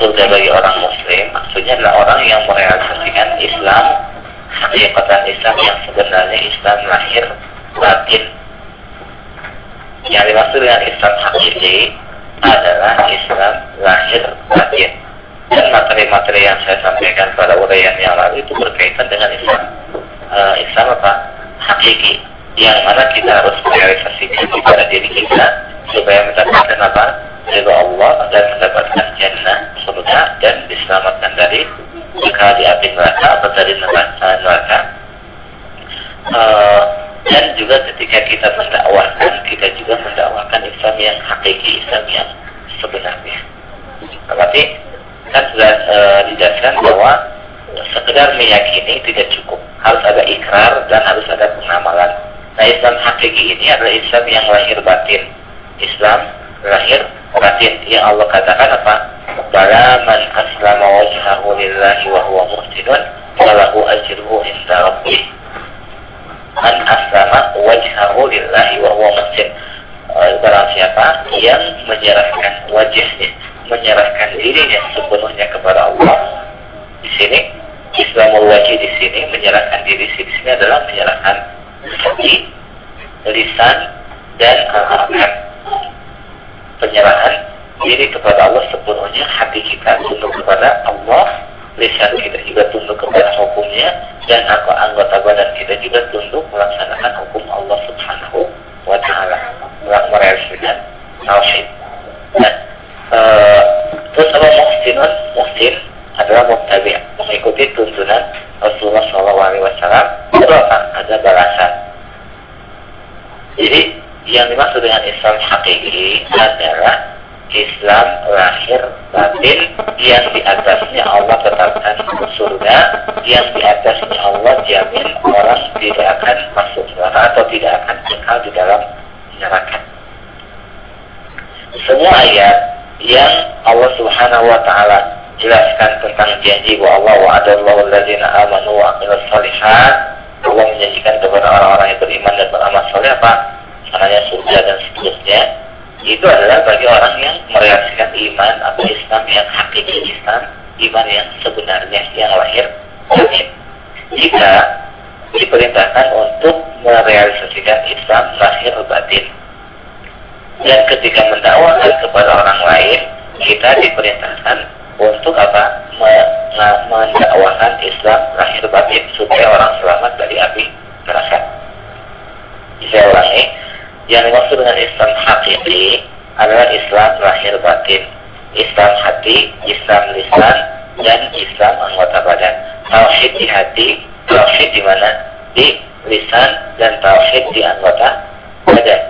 surga bagi orang muslim maksudnya adalah orang yang merealisasikan Islam hakikatan Islam yang sebenarnya Islam lahir batin. Yang dimaksud dengan Islam hakiki adalah Islam lahir batin. Dan materi-materi yang saya sampaikan pada uraian yang lalu itu berkaitan dengan Islam. Uh, Islam apa? Hakiki. Yang mana kita harus merealisasikan kepada diri kita supaya mendapatkan apa ridho Allah dan mendapatkan jannah surga dan diselamatkan dari jika di api neraka atau dari neraka, neraka. Uh, dan juga ketika kita mendakwahkan kita juga mendakwahkan Islam yang hakiki Islam yang sebenarnya. Berarti kan sudah e, dijelaskan bahwa sekedar meyakini tidak cukup. Harus ada ikrar dan harus ada pengamalan. Nah Islam hakiki ini adalah Islam yang lahir batin. Islam lahir batin yang Allah katakan apa? Bala man aslama wajhahu lillahi wa huwa muhsinun falahu ajruhu inda rabbih. Man aslama wajhahu lillahi wa huwa muhsin barang siapa yang menyerahkan wajahnya menyerahkan dirinya sepenuhnya kepada Allah di sini Islamul wajib di sini menyerahkan diri di sini adalah menyerahkan hati lisan dan amal penyerahan diri kepada Allah sepenuhnya hati kita tunduk kepada Allah lisan kita juga tunduk kepada hukumnya dan anggota badan kita juga tunduk melaksanakan hukum Allah subhanahu wa ta'ala. Merealisasikan tauhid. Nah, e, terus apa muhsinun muhsin adalah muktabi mengikuti tuntunan Rasulullah SAW itu apa? ada balasan. Jadi yang dimaksud dengan Islam hakiki adalah Islam lahir batin yang di atasnya Allah tetapkan surga yang di atasnya Allah jamin orang tidak akan masuk neraka atau tidak akan kekal di dalam neraka. Semua ayat yang Allah Subhanahu wa taala jelaskan tentang janji bahwa Allah amanu wa Allah menjanjikan kepada orang-orang seterusnya itu adalah bagi orang yang merealisasikan iman atau Islam yang hakiki Islam, iman yang sebenarnya yang lahir batin. Jika diperintahkan untuk merealisasikan Islam lahir batin. Dan ketika mendakwakan kepada orang lain, kita diperintahkan untuk apa? Mendakwakan Islam lahir batin supaya orang selamat dari api neraka. Saya ulangi, yang dimaksud dengan Islam hakiki adalah Islam lahir batin, Islam hati, Islam lisan, dan Islam anggota badan. Tauhid di hati, tauhid di mana? Di lisan dan tauhid di anggota badan.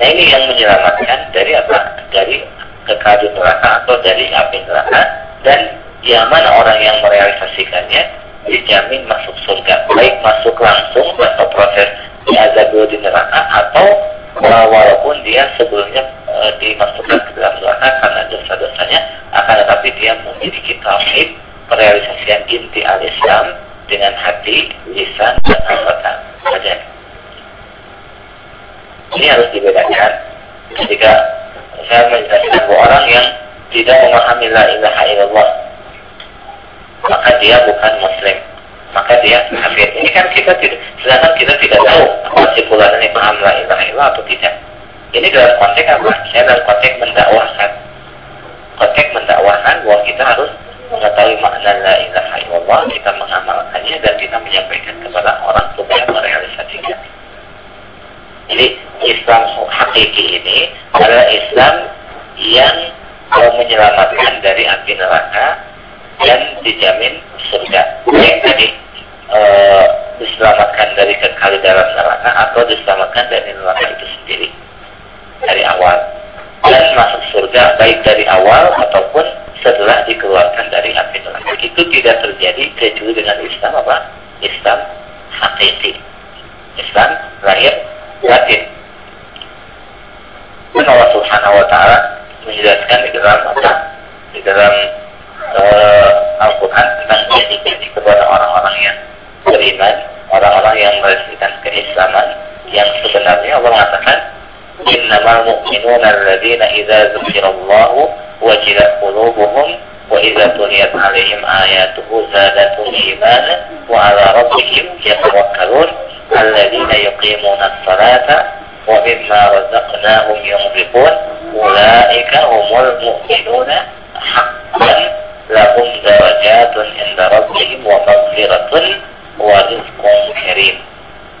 Nah ini yang menyelamatkan dari apa? Dari kekal neraka atau dari api neraka dan yang mana orang yang merealisasikannya dijamin masuk surga baik masuk langsung atau proses diazab di neraka atau walaupun dia sebelumnya e, dimasukkan ke dalam neraka karena dosa-dosanya akan tetapi dia memiliki tauhid perealisasian inti al-Islam dengan hati, lisan, dan anggota saja. Ini harus dibedakan ketika saya menjelaskan bahwa orang yang tidak memahami la ilaha illallah maka dia bukan muslim maka dia kafir. Ini kan kita tidak, sedangkan kita tidak tahu apa si fulan ini paham la ilaha illallah atau tidak. Ini dalam konteks apa? Saya dalam konteks mendakwahkan. Konteks mendakwahkan bahwa kita harus mengetahui makna la ilaha illallah, kita mengamalkannya dan kita menyampaikan kepada orang supaya merealisasikan. Jadi Islam hakiki ini adalah Islam yang mau menyelamatkan dari api neraka dan dijamin surga. Baik tadi e, diselamatkan dari kekal dalam neraka atau diselamatkan dari neraka itu sendiri dari awal dan masuk surga baik dari awal ataupun setelah dikeluarkan dari api neraka itu tidak terjadi kecuali dengan Islam apa? Islam hakiki. Islam lahir batin. Allah Subhanahu wa taala menjelaskan di dalam apa? Di dalam Al-Quran tentang janji-janji kepada orang-orang yang beriman, orang-orang yang meresmikan keislaman yang sebenarnya Allah mengatakan innamal mu'minuna alladzina idza dzukirallahu wajilat qulubuhum wa idza tuliyat alaihim ayatuhu zadatuhum imanan wa ala rabbihim yatawakkalun alladzina yuqimuna as-salata wa mimma razaqnahum yunfiqun ulaika humul mu'minuna haqqan lahum darajatun inda rabbihim wa maghfiratun wa rizqun karim.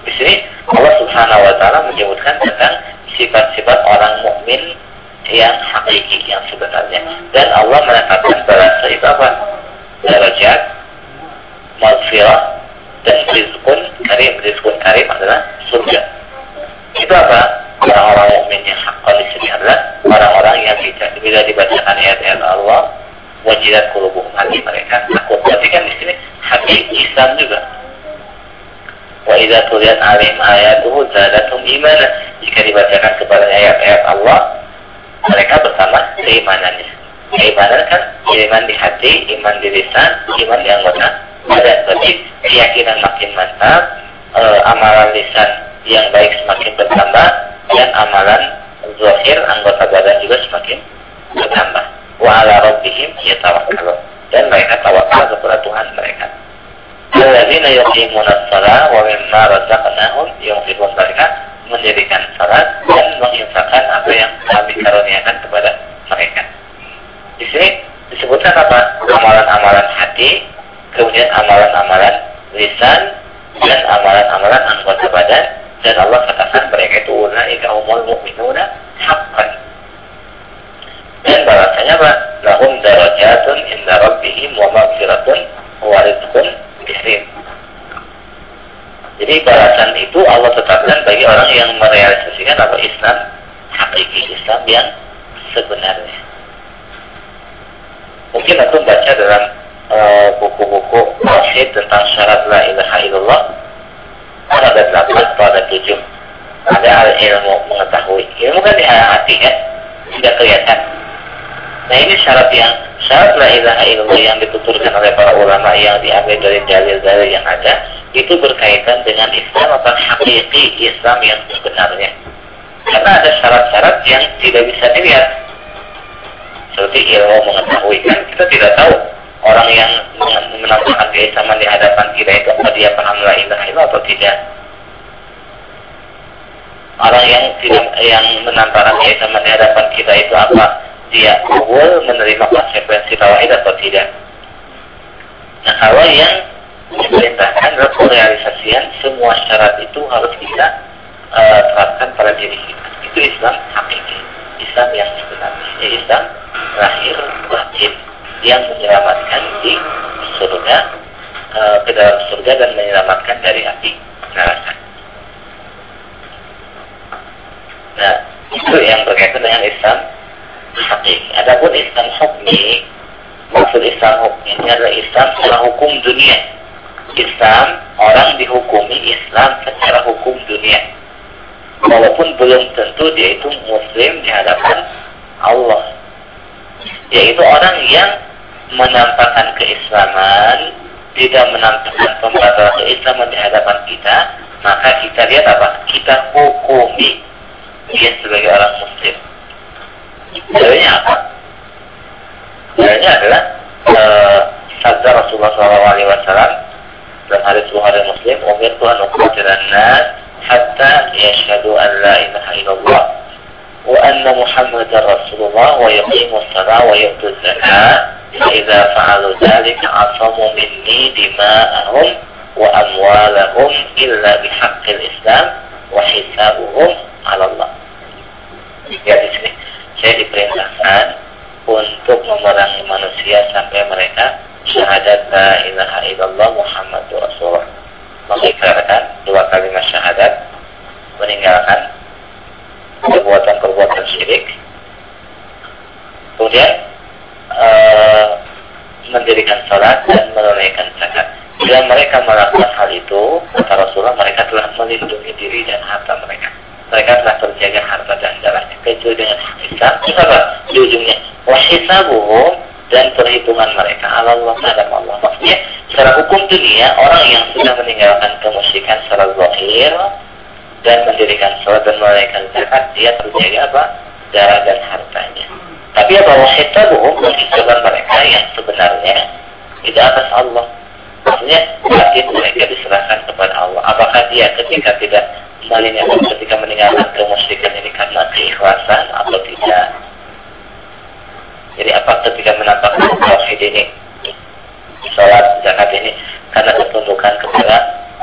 Di sini Allah Subhanahu wa taala menyebutkan tentang sifat-sifat orang mukmin yang hakiki yang sebenarnya. Dan Allah menetapkan bahasa itu apa? Derajat maghfirah dan rizkun karim. Rizkun karim adalah surga. Itu apa? Orang-orang mukmin yang hakal di sini adalah orang-orang yang tidak bila dibacakan ayat-ayat Allah wajidat kulubuhum hati mereka takut berarti kan di sini hakiki Islam juga wa idza tuliyat alim ayatuhu zadatum imana jika dibacakan kepada ayat-ayat Allah mereka bersama keimanannya. Keimanan kan iman di hati, iman di lisan, iman di anggota badan. Berarti keyakinan makin mantap, e, amalan lisan yang baik semakin bertambah, dan amalan zahir anggota badan juga semakin bertambah. Wa ala rabbihim yatawakkalun. Dan mereka tawakal kepada Tuhan mereka. Alladzina yuqimuna shalah wa mimma razaqnahum yunfiqun mereka mendirikan salat dan menginfakkan apa yang kami karuniakan kepada mereka. Di sini disebutkan apa? Amalan-amalan hati, kemudian amalan-amalan lisan, dan amalan-amalan anggota badan. Dan Allah katakan mereka itu ulaika umul mu'minuna haqqan. Dan bahasanya apa? Lahum darajatun inda rabbihim wa maghfiratun wa rizqun karim. Jadi balasan itu Allah tetapkan bagi orang yang merealisasikan apa Islam hakiki Islam yang sebenarnya. Mungkin aku baca dalam eh, buku-buku uh, tentang syarat la ilaha illallah kan ada delapan atau ada tujuh. Ada al ilmu mengetahui. Ilmu kan di hati kan, tidak kelihatan. Nah ini syarat yang syarat la ilaha illallah yang dituturkan oleh para ulama yang diambil dari dalil-dalil yang ada itu berkaitan dengan Islam atau hakiki Islam yang sebenarnya. Karena ada syarat-syarat yang tidak bisa dilihat. Seperti ilmu mengetahui kan kita tidak tahu orang yang menampakkan keislaman di hadapan kita itu apa dia paham la ilaha illallah atau tidak. Orang yang tidak yang menampakkan keislaman di hadapan kita itu apa dia awal menerima konsekuensi tauhid atau tidak. Nah kalau yang diperintahkan adalah realisasian semua syarat itu harus kita uh, terapkan pada diri kita. Itu Islam hakiki, Islam yang sebenarnya. Ya, Islam lahir batin yang menyelamatkan di surga uh, ke dalam surga dan menyelamatkan dari api neraka. Nah, itu yang berkaitan dengan Islam hakiki. Adapun Islam hukmi, maksud Islam hukmi ini adalah Islam secara hukum dunia. Islam orang dihukumi Islam secara hukum dunia. Walaupun belum tentu dia itu muslim di hadapan Allah. Yaitu orang yang menampakkan keislaman tidak menampakkan pembatalan keislaman di hadapan kita maka kita lihat apa? Kita hukumi dia sebagai orang muslim dalilnya apa dalilnya adalah uh, sabda Rasulullah SAW dalam hadis Bukhari Muslim umirtu an uqatilan nas hatta yashhadu an la ilaha illallah wa anna Muhammadar Rasulullah wa yuqimu as-salah wa yu'tu az-zakah فإذا فعلوا ذلك عصموا مني دماءهم وأموالهم إلا بحق الإسلام وحسابهم على الله. Ya di sini saya diperintahkan untuk memerangi manusia sampai mereka syahadat la ilaha illallah Muhammad Rasulullah. Mengikrarkan dua kalimat syahadat meninggalkan perbuatan-perbuatan syirik. Kemudian uh, mendirikan salat dan menunaikan zakat. Bila mereka melakukan hal itu kata Rasulullah mereka telah melindungi diri dan harta mereka mereka telah terjaga harta dan darahnya kecuali dengan Islam apa di ujungnya wahisabuhum dan perhitungan mereka Allah terhadap Allah. Maksudnya secara hukum dunia orang yang sudah meninggalkan kemusyrikan secara zahir dan mendirikan sholat dan menunaikan zakat dia terjaga apa darah dan hartanya. Tapi Tapi ya bahwa hisabuhum menghisaban mereka yang sebenarnya tidak atas Allah. Maksudnya batin mereka diserahkan kepada Allah. Apakah dia ketika tidak melihat ketika meninggalkan kemusyrikan ini karena keikhlasan atau tidak? Jadi apa ketika menampakkan tauhid ini, sholat, zakat ini karena ketundukan kepada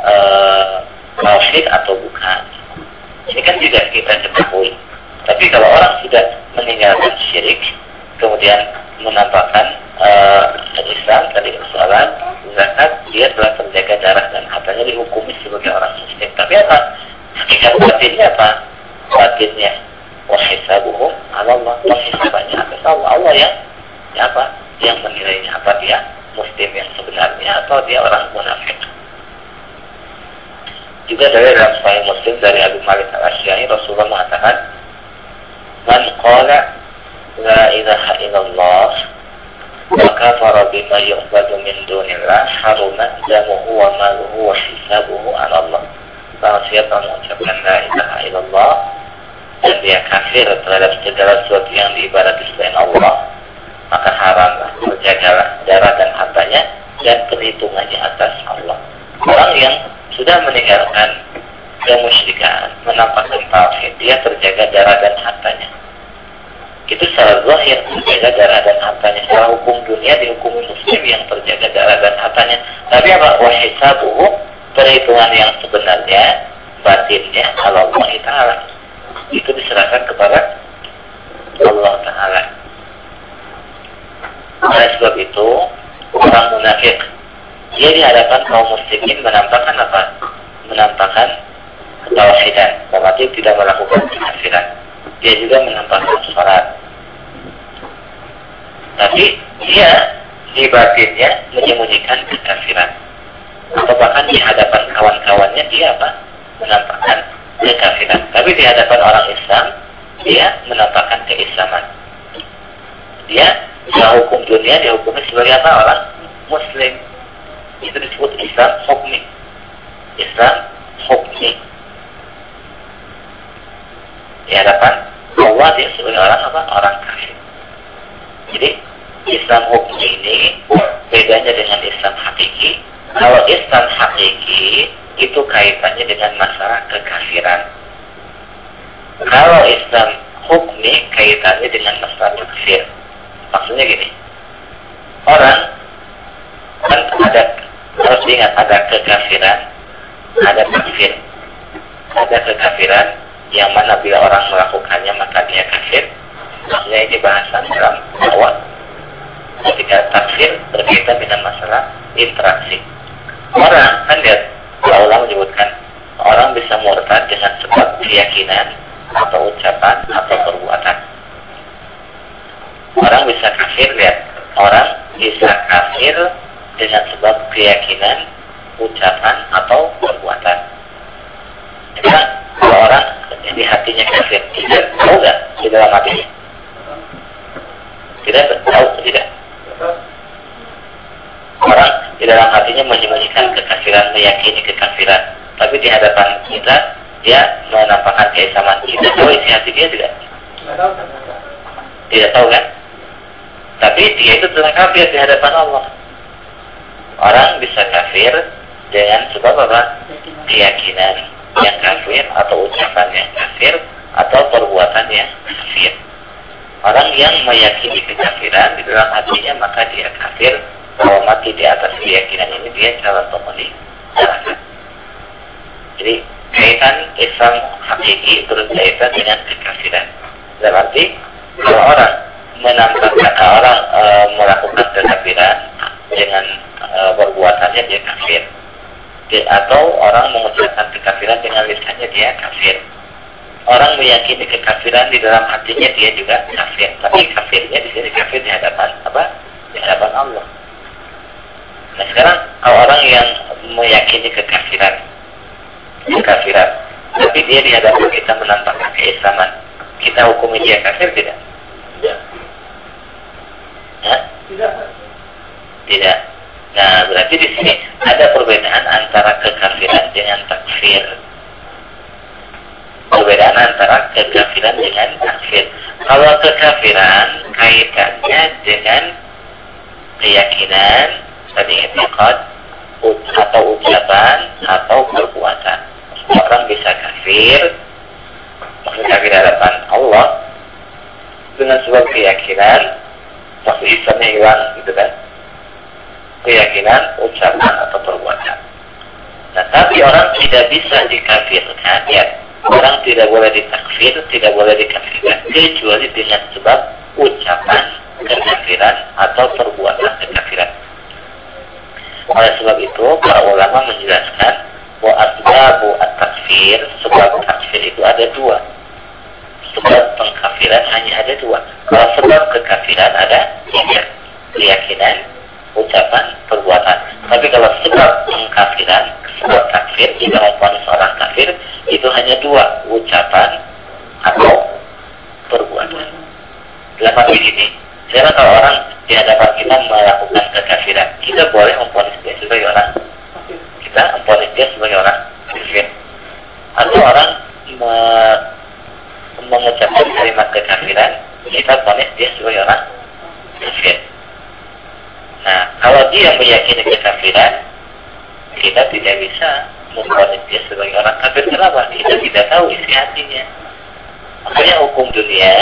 uh, tauhid atau bukan? Ini kan juga kita ketahui. Tapi kalau orang sudah meninggalkan syirik, kemudian menampakkan uh, Islam tadi sholat, zakat, dia telah terjaga darah dan hartanya dihukumi sebagai orang muslim. Tapi apa? Hakikat batinnya apa? Batinnya. Wahisabuhum Allah. Wahisabannya atas Allah Allah yang ya apa? Yang menilainya. Apa dia? Muslim yang sebenarnya atau dia orang munafik? Juga dari dalam Sahih Muslim dari Abu Malik Al Asy'ari Rasulullah mengatakan man qala la ilaha illallah wa kafara bima yu'badu min dunillah haruma damuhu wa maluhu wa hisabuhu ala Allah. Barang siapa mengucapkan la ilaha illallah dan dia kafir terhadap segala sesuatu yang diibadati selain Allah, maka haramlah, berjagalah darah dan hartanya dan perhitungannya atas Allah. Orang yang sudah meninggalkan kemusyrikan, menampakkan tauhid, dia terjaga darah dan hartanya. Itu secara zahir terjaga darah dan hartanya. Secara hukum dunia dihukumi muslim yang terjaga darah dan hartanya. Tapi apa? Wahisabuhu perhitungan yang sebenarnya batinnya Allah Ta'ala itu diserahkan kepada Allah Ta'ala. Oleh sebab itu, orang munafik dia di hadapan kaum muslimin menampakkan apa? Menampakkan ketauhidan, berarti tidak melakukan kekafiran. Dia juga menampakkan sholat. Tapi dia di batinnya menyembunyikan kekafiran. Atau bahkan di hadapan kawan-kawannya dia apa? Menampakkan kekafiran. Tapi di hadapan orang Islam, dia menampakkan keislaman. Dia, dalam hukum dunia, dia hukumnya sebagai apa? Orang Muslim itu disebut Islam hukmi Islam hukmi di hadapan Allah dia sebagai orang apa? Orang kafir. Jadi Islam hukmi ini bedanya dengan Islam hakiki. Kalau Islam hakiki itu kaitannya dengan masalah kekafiran. Kalau Islam hukmi kaitannya dengan masalah kafir maksudnya gini. Orang kan ada harus diingat ada kekafiran, ada kafir. Ada kekafiran yang mana bila orang melakukannya maka dia kafir. Maksudnya ini bahasan dalam awal. Ketika kafir berkaitan dengan masalah interaksi. Orang kan lihat Allah menyebutkan orang bisa murtad dengan sebab keyakinan atau ucapan atau perbuatan. Orang bisa kafir lihat orang bisa kafir dengan sebab keyakinan, ucapan atau perbuatan. Jadi kalau orang di hatinya kafir, tidak tahu nggak di dalam hatinya? Tidak tahu tidak? Orang di dalam hatinya menyembunyikan kekafiran, meyakini kekafiran, tapi di hadapan kita dia menampakkan keislaman. Kita tahu isi hati dia tidak? Tidak tahu kan? Tapi dia itu telah kafir di hadapan Allah orang bisa kafir dengan sebab apa? Keyakinan yang kafir atau ucapan yang kafir atau perbuatan yang kafir. Orang yang meyakini kekafiran di dalam hatinya maka dia kafir. Kalau mati di atas keyakinan ini dia calon neraka. Jadi kaitan Islam hakiki berkaitan dengan kekafiran. Berarti kalau orang menampakkan orang e, melakukan kekafiran dengan e, perbuatannya dia kafir atau orang mengucapkan kekafiran dengan lisannya dia kafir. Orang meyakini kekafiran di dalam hatinya dia juga kafir. Tapi kafirnya di sini kafir di hadapan apa? Di hadapan Allah. Nah sekarang orang yang meyakini kekafiran kekafiran tapi dia di hadapan kita menampakkan keislaman kita hukumi dia kafir tidak? Tidak. Tidak. Tidak. Nah, berarti di sini ada perbedaan antara kekafiran dengan takfir. Perbedaan antara kekafiran dengan takfir. Kalau kekafiran kaitannya dengan keyakinan tadi etikat atau ucapan atau perbuatan. Orang bisa kafir, maksudnya kafir hadapan Allah dengan sebab keyakinan, maksud Islamnya hilang gitu kan. Keyakinan, ucapan atau perbuatan. Nah, tapi orang tidak bisa dikafirkan, ya. Orang tidak boleh ditakfir, tidak boleh dikafirkan kecuali dengan sebab ucapan kekafiran atau perbuatan kekafiran. Oleh sebab itu, para ulama menjelaskan bahwa asbabu at-takfir, sebab takfir itu ada dua. Sebab pengkafiran hanya ada dua. Kalau sebab kekafiran ada tiga. Keyakinan, ucapan, perbuatan. Tapi kalau sebab pengkafiran, sebab takfir, jika mempunyai seorang kafir, itu hanya dua. Ucapan atau perbuatan. Dalam ini, sekarang kalau orang di hadapan kita melakukan kekafiran, kita boleh memponis dia sebagai orang. Kita memponis dia sebagai orang kafir. Atau orang me mengucapkan kalimat kekafiran, kita ponis dia sebagai orang kafir. Nah, kalau dia meyakini kekafiran, kita tidak bisa memponis dia sebagai orang kafir. Kenapa? Kita tidak tahu isi hatinya. Makanya hukum dunia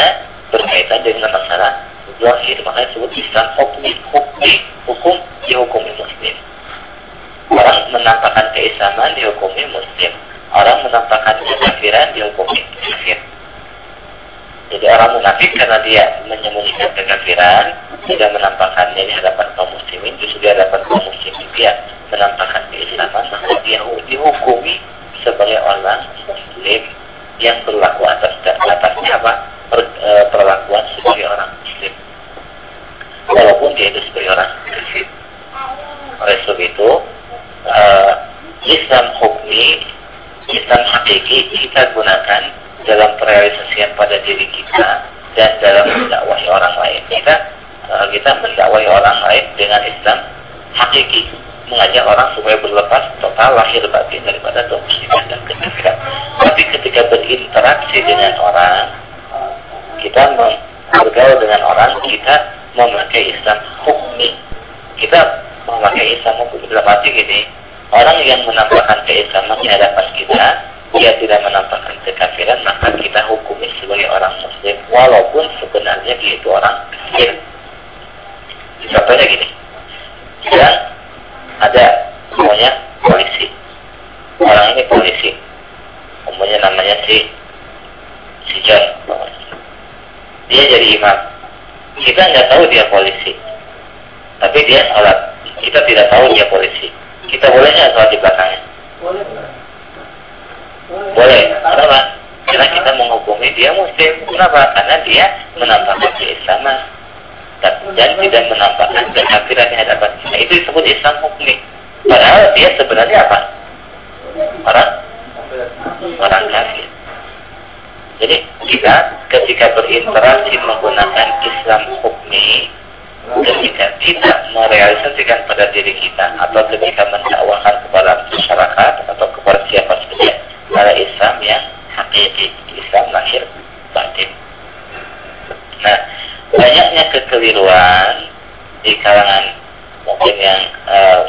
berkaitan dengan masalah zahir makanya disebut Islam hukmi hukmi hukum dihukumi muslim orang menampakkan keislaman dihukumi muslim orang menampakkan kekafiran dihukumi kafir jadi orang munafik karena dia menyembunyikan kekafiran tidak menampakkannya di hadapan kaum muslimin justru di hadapan kaum muslimin dia menampakkan keislaman maka dia dihukumi sebagai orang muslim yang berlaku atas atasnya apa per, e, perlakuan sebagai orang muslim walaupun dia itu sebagai orang kafir. Oleh sebab itu, uh, Islam hukmi, Islam hakiki kita gunakan dalam perealisasian pada diri kita dan dalam mendakwahi orang lain. Kita uh, kita mendakwahi orang lain dengan Islam hakiki mengajak orang supaya berlepas total lahir batin daripada kemusyrikan dan kekafiran. Tapi ketika berinteraksi dengan orang, kita bergaul dengan orang, kita memakai Islam hukmi. Kita memakai Islam hukum dalam arti ini orang yang menampakkan keislaman di hadapan kita, dia tidak menampakkan kekafiran, maka kita hukumi sebagai orang muslim, walaupun sebenarnya dia itu orang kafir. Contohnya gini, ya ada semuanya polisi. Orang ini polisi, umumnya namanya si si John. Dia jadi imam. Kita nggak tahu dia polisi. Tapi dia sholat. Kita tidak tahu dia polisi. Kita boleh nggak sholat di belakangnya? Boleh boleh. Kenapa karena kita menghukumi dia muslim. Kenapa? Karena dia menampakkan keislaman dan tidak menampakkan kekafiran di hadapan kita itu disebut Islam hukmi padahal dia sebenarnya apa? Orang orang kafir. Jadi kita ketika berinteraksi menggunakan Islam hukmi, ketika tidak merealisasikan pada diri kita atau ketika mendakwakan kepada masyarakat atau kepada siapa saja pada Islam yang hakiki, Islam lahir batin. Nah, banyaknya kekeliruan di kalangan mungkin yang uh,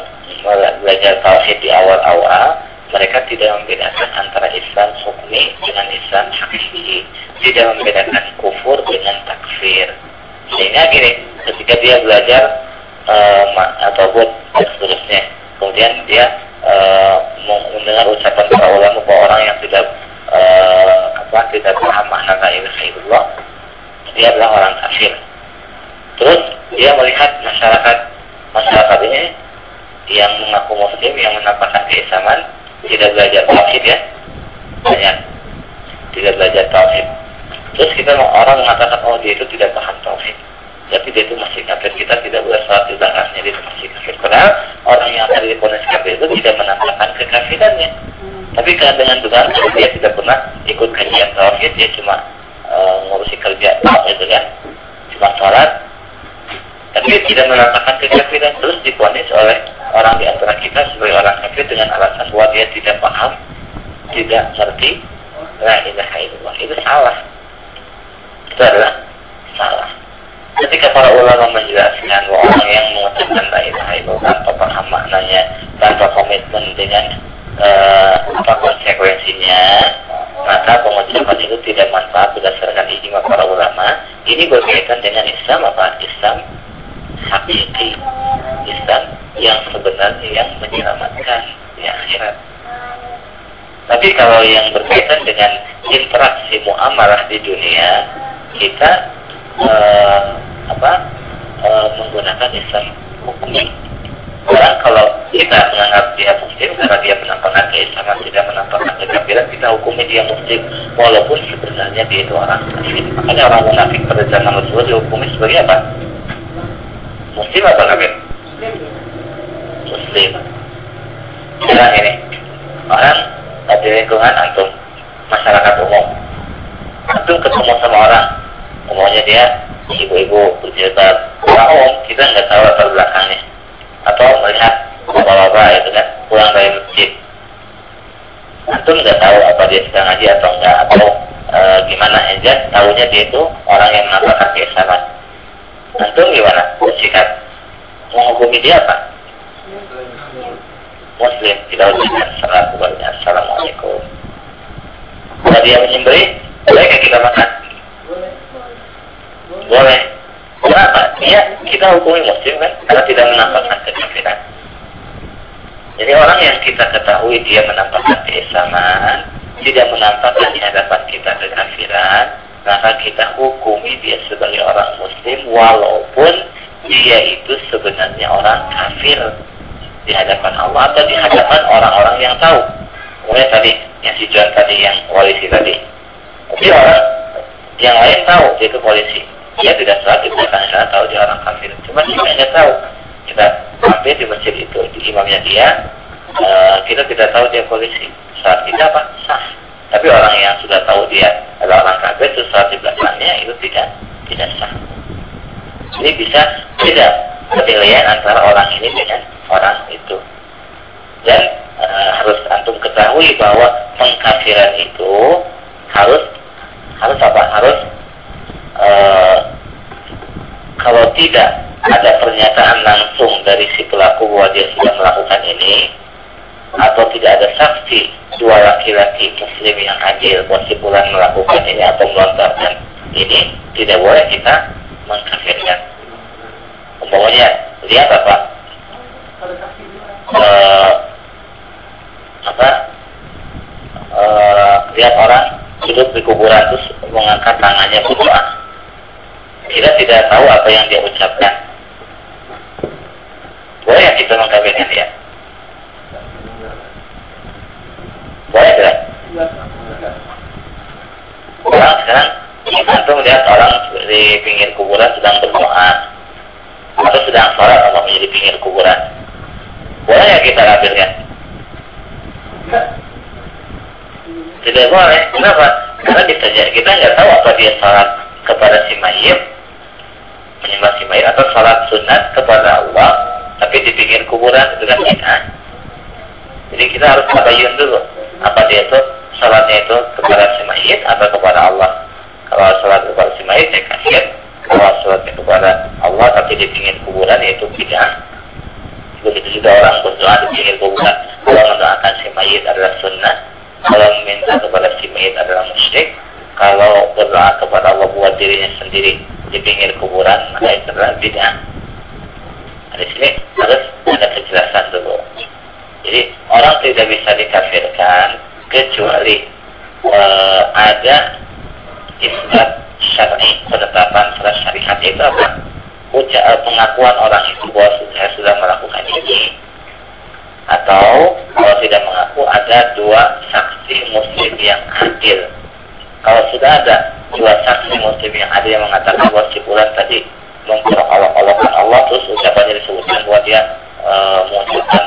belajar tauhid di awal-awal mereka tidak membedakan antara Islam hukmi dengan Islam hakiki tidak membedakan kufur dengan takfir sehingga gini ketika dia belajar uh, ataupun dan seterusnya kemudian dia uh, mendengar ucapan para ulama bahwa orang yang tidak uh, apa tidak paham makna la ilaha illallah dia adalah orang kafir. Terus dia melihat masyarakat masyarakat ini yang mengaku muslim yang menampakkan keislaman tidak belajar tauhid ya. Banyak tidak belajar tauhid. Terus kita orang mengatakan oh dia itu tidak paham tauhid tapi dia itu masih kafir kita tidak boleh sholat di belakangnya dia masih kafir padahal orang yang tadi diponis kafir itu tidak menampakkan kekafirannya. Tapi karena dengan dugaan dia tidak pernah ikut kajian tauhid dia cuma uh, ngurusi kerja itu kan. Cuma sholat tapi tidak menampakkan kekafiran. Terus diponis oleh orang di antara kita sebagai orang kafir dengan alasan bahwa dia tidak paham, tidak ngerti. La ilaha illallah. Itu salah. Itu adalah salah. Ketika para ulama menjelaskan orang yang mengucapkan la ilaha illallah tanpa paham maknanya, tanpa komitmen dengan uh, apa konsekuensinya, maka pengucapan itu tidak manfaat berdasarkan ijma para ulama. Ini berkaitan dengan Islam apa? Islam hakiki, Islam yang sebenarnya yang menyelamatkan di akhirat. Tapi kalau yang berkaitan dengan interaksi muamalah di dunia, kita uh, apa uh, menggunakan Islam hukum. Orang kalau kita menganggap dia muslim karena dia menampakkan keislaman tidak menampakkan kekafiran kita hukumi dia muslim walaupun sebenarnya dia itu orang kafir. Makanya orang munafik pada zaman Rasulullah dihukumi sebagai apa? Muslim atau kafir? Muslim. Sekarang ini orang di lingkungan antum masyarakat umum antum ketemu sama orang umumnya dia ibu-ibu berjilbab umum kita nggak tahu latar belakangnya. Atau melihat bapak-bapak itu kan pulang dari masjid. Antum nggak tahu apa dia sedang ngaji atau enggak atau e, gimana. Aja tahunya dia itu orang yang menampakkan keislaman antum gimana? Bersikap. Menghukumi dia apa? Muslim. Tidak ucapkan salam kepadanya assalamualaikum. Kalau dia menyembeli boleh kita makan? boleh kenapa dia kita hukumi muslim kan karena tidak menampakkan kekafiran jadi orang yang kita ketahui dia menampakkan keislaman tidak menampakkan di hadapan kita kekafiran maka kita hukumi dia sebagai orang muslim walaupun dia itu sebenarnya orang kafir di hadapan Allah atau di hadapan orang-orang yang tahu. Kemudian tadi yang si tadi yang polisi tadi. Tapi orang yang lain tahu dia itu polisi. Dia tidak salah di belakang tahu dia orang kafir. Cuma kita tidak tahu. Kita hampir di masjid itu di imamnya dia uh, kita tidak tahu dia polisi. Saat kita apa sah. Tapi orang yang sudah tahu dia adalah orang kafir itu saat di belakangnya itu tidak tidak sah. Ini bisa tidak penilaian antara orang ini dengan orang itu. Dan e, harus antum ketahui bahwa pengkafiran itu harus harus apa? Harus e, kalau tidak ada pernyataan langsung dari si pelaku bahwa dia sudah melakukan ini atau tidak ada saksi dua laki-laki muslim yang adil bahwa si bulan melakukan ini atau melontarkan ini tidak boleh kita mengkafirkan. Umpamanya lihat apa? Uh, apa? Uh, lihat orang duduk di kuburan terus mengangkat tangannya berdoa kita tidak tahu apa yang dia ucapkan boleh kita mengkabirkan dia boleh tidak orang sekarang antum melihat orang di pinggir kuburan sedang berdoa atau sedang sholat atau di pinggir kuburan boleh ya kita ambilnya? Tidak boleh. Kenapa? Karena kita kita nggak tahu apa dia salat kepada si mayit, menyembah si mayit atau salat sunat kepada Allah, tapi di pinggir kuburan itu kan kita. Jadi kita harus tabayun dulu. Apa dia itu salatnya itu kepada si mayit atau kepada Allah? Kalau salat kepada si mayit ya kafir. Kalau salatnya kepada Allah tapi di pinggir kuburan yaitu tidak begitu juga orang berdoa di pinggir kuburan kalau mendoakan si mayit adalah sunnah kalau meminta kepada si mayit adalah musyrik kalau berdoa kepada Allah buat dirinya sendiri di pinggir kuburan maka itu adalah bid'ah nah, sini harus ada kejelasan dulu. Jadi orang tidak bisa dikafirkan kecuali uh, ada isbat syar'i penetapan secara syariat. Itu apa? Ucap eh, pengakuan orang itu bahwa saya sudah melakukan ini. Atau kalau tidak mengaku ada dua saksi muslim yang adil kalau sudah ada dua saksi muslim yang adil yang mengatakan bahwa si bulan tadi memperolok-olokkan Allah terus ucapannya disebutkan bahwa dia e, mengucapkan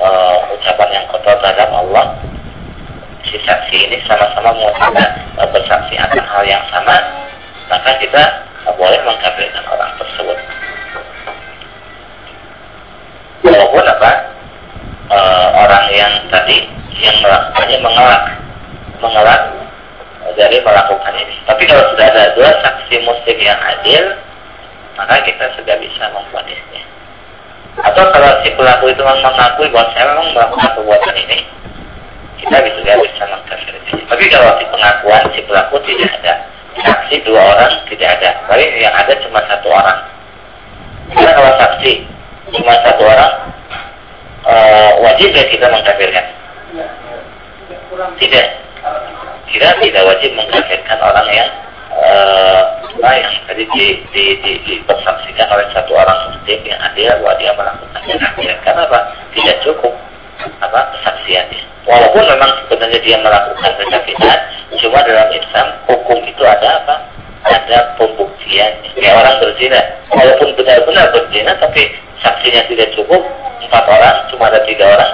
e, ucapan yang kotor terhadap Allah si saksi ini sama-sama mengucapkan e, bersaksi akan hal yang sama maka kita boleh mengkafirkan orang tersebut. Walaupun apa e, orang yang tadi yang melakukannya mengelak, mengelak ada dua saksi muslim yang adil, maka kita sudah bisa memfonisnya. Atau kalau si pelaku itu mengakui bahwa saya memang melakukan perbuatan ini, kita bisa bisa mengkafirkan. Tapi kalau si pengakuan si pelaku tidak ada, saksi dua orang tidak ada, tapi yang ada cuma satu orang. Karena kalau saksi cuma satu orang, uh, wajib ya kita mengkafirkan? Tidak. Kita tidak wajib mengkafirkan orang yang uh, yang tadi di, di, di, dipersaksikan oleh satu orang muslim yang adil bahwa dia melakukan kekafiran. Karena apa? Tidak cukup apa kesaksiannya. Walaupun memang sebenarnya dia melakukan kekafiran, cuma dalam Islam hukum itu ada apa? Ada pembuktian. Kayak orang berzina, walaupun benar-benar berzina, tapi saksinya tidak cukup, empat orang, cuma ada tiga orang,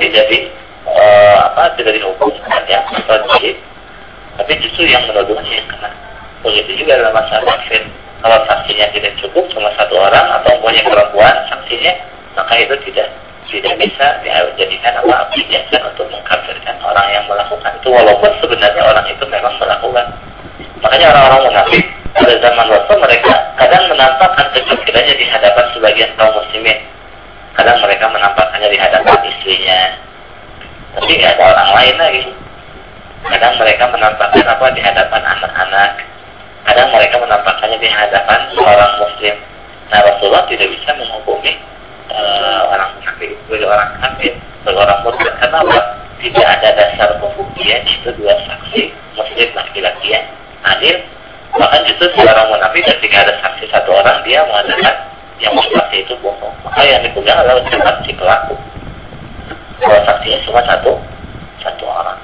tidak di uh, apa tidak dihukum ya atau tapi justru yang menuduhnya yang kena Begitu juga dalam masalah kafir. Kalau saksinya tidak cukup cuma satu orang atau punya perempuan saksinya, maka itu tidak tidak bisa dijadikan apa kan untuk mengkafirkan orang yang melakukan itu walaupun sebenarnya orang itu memang melakukan. Makanya orang-orang munafik pada zaman Rasul mereka kadang menampakkan kekafirannya di hadapan sebagian kaum muslimin. Kadang mereka menampakkannya di hadapan istrinya. Tapi ada orang lain lagi. Kadang mereka menampakkan apa di hadapan anak-anak, kadang mereka menampakkannya di hadapan seorang muslim. Nah Rasulullah tidak bisa menghukumi uh, orang kafir sebagai orang kafir, sebagai orang muslim karena apa? Tidak ada dasar pembuktian itu dua saksi muslim laki-laki yang adil. Bahkan justru seorang munafik ketika ada saksi satu orang dia mengatakan yang saksi itu bohong. Maka yang dipegang adalah ucapan si pelaku. Kalau saksinya cuma satu satu orang.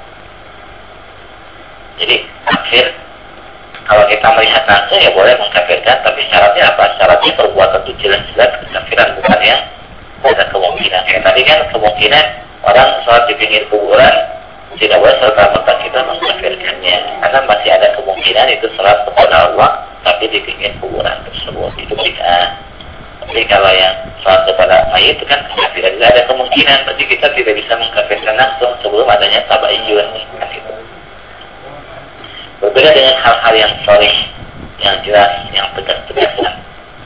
Jadi akhir kalau kita melihat langsung ya boleh mengkafirkan, tapi syaratnya apa? Syaratnya perbuatan itu jelas-jelas kekafiran bukan yang ada kemungkinan. Kayak tadi kan kemungkinan orang sholat di pinggir kuburan tidak boleh serta merta kita mengkafirkannya karena masih ada kemungkinan itu sholat kepada Allah tapi di pinggir kuburan tersebut itu tidak. Tapi kalau yang sholat kepada mayit itu kan tidak ada kemungkinan berarti kita tidak bisa mengkafirkan langsung sebelum adanya tabayyun kan itu. Berbeda dengan hal-hal yang sorry, yang jelas, yang tegas-tegas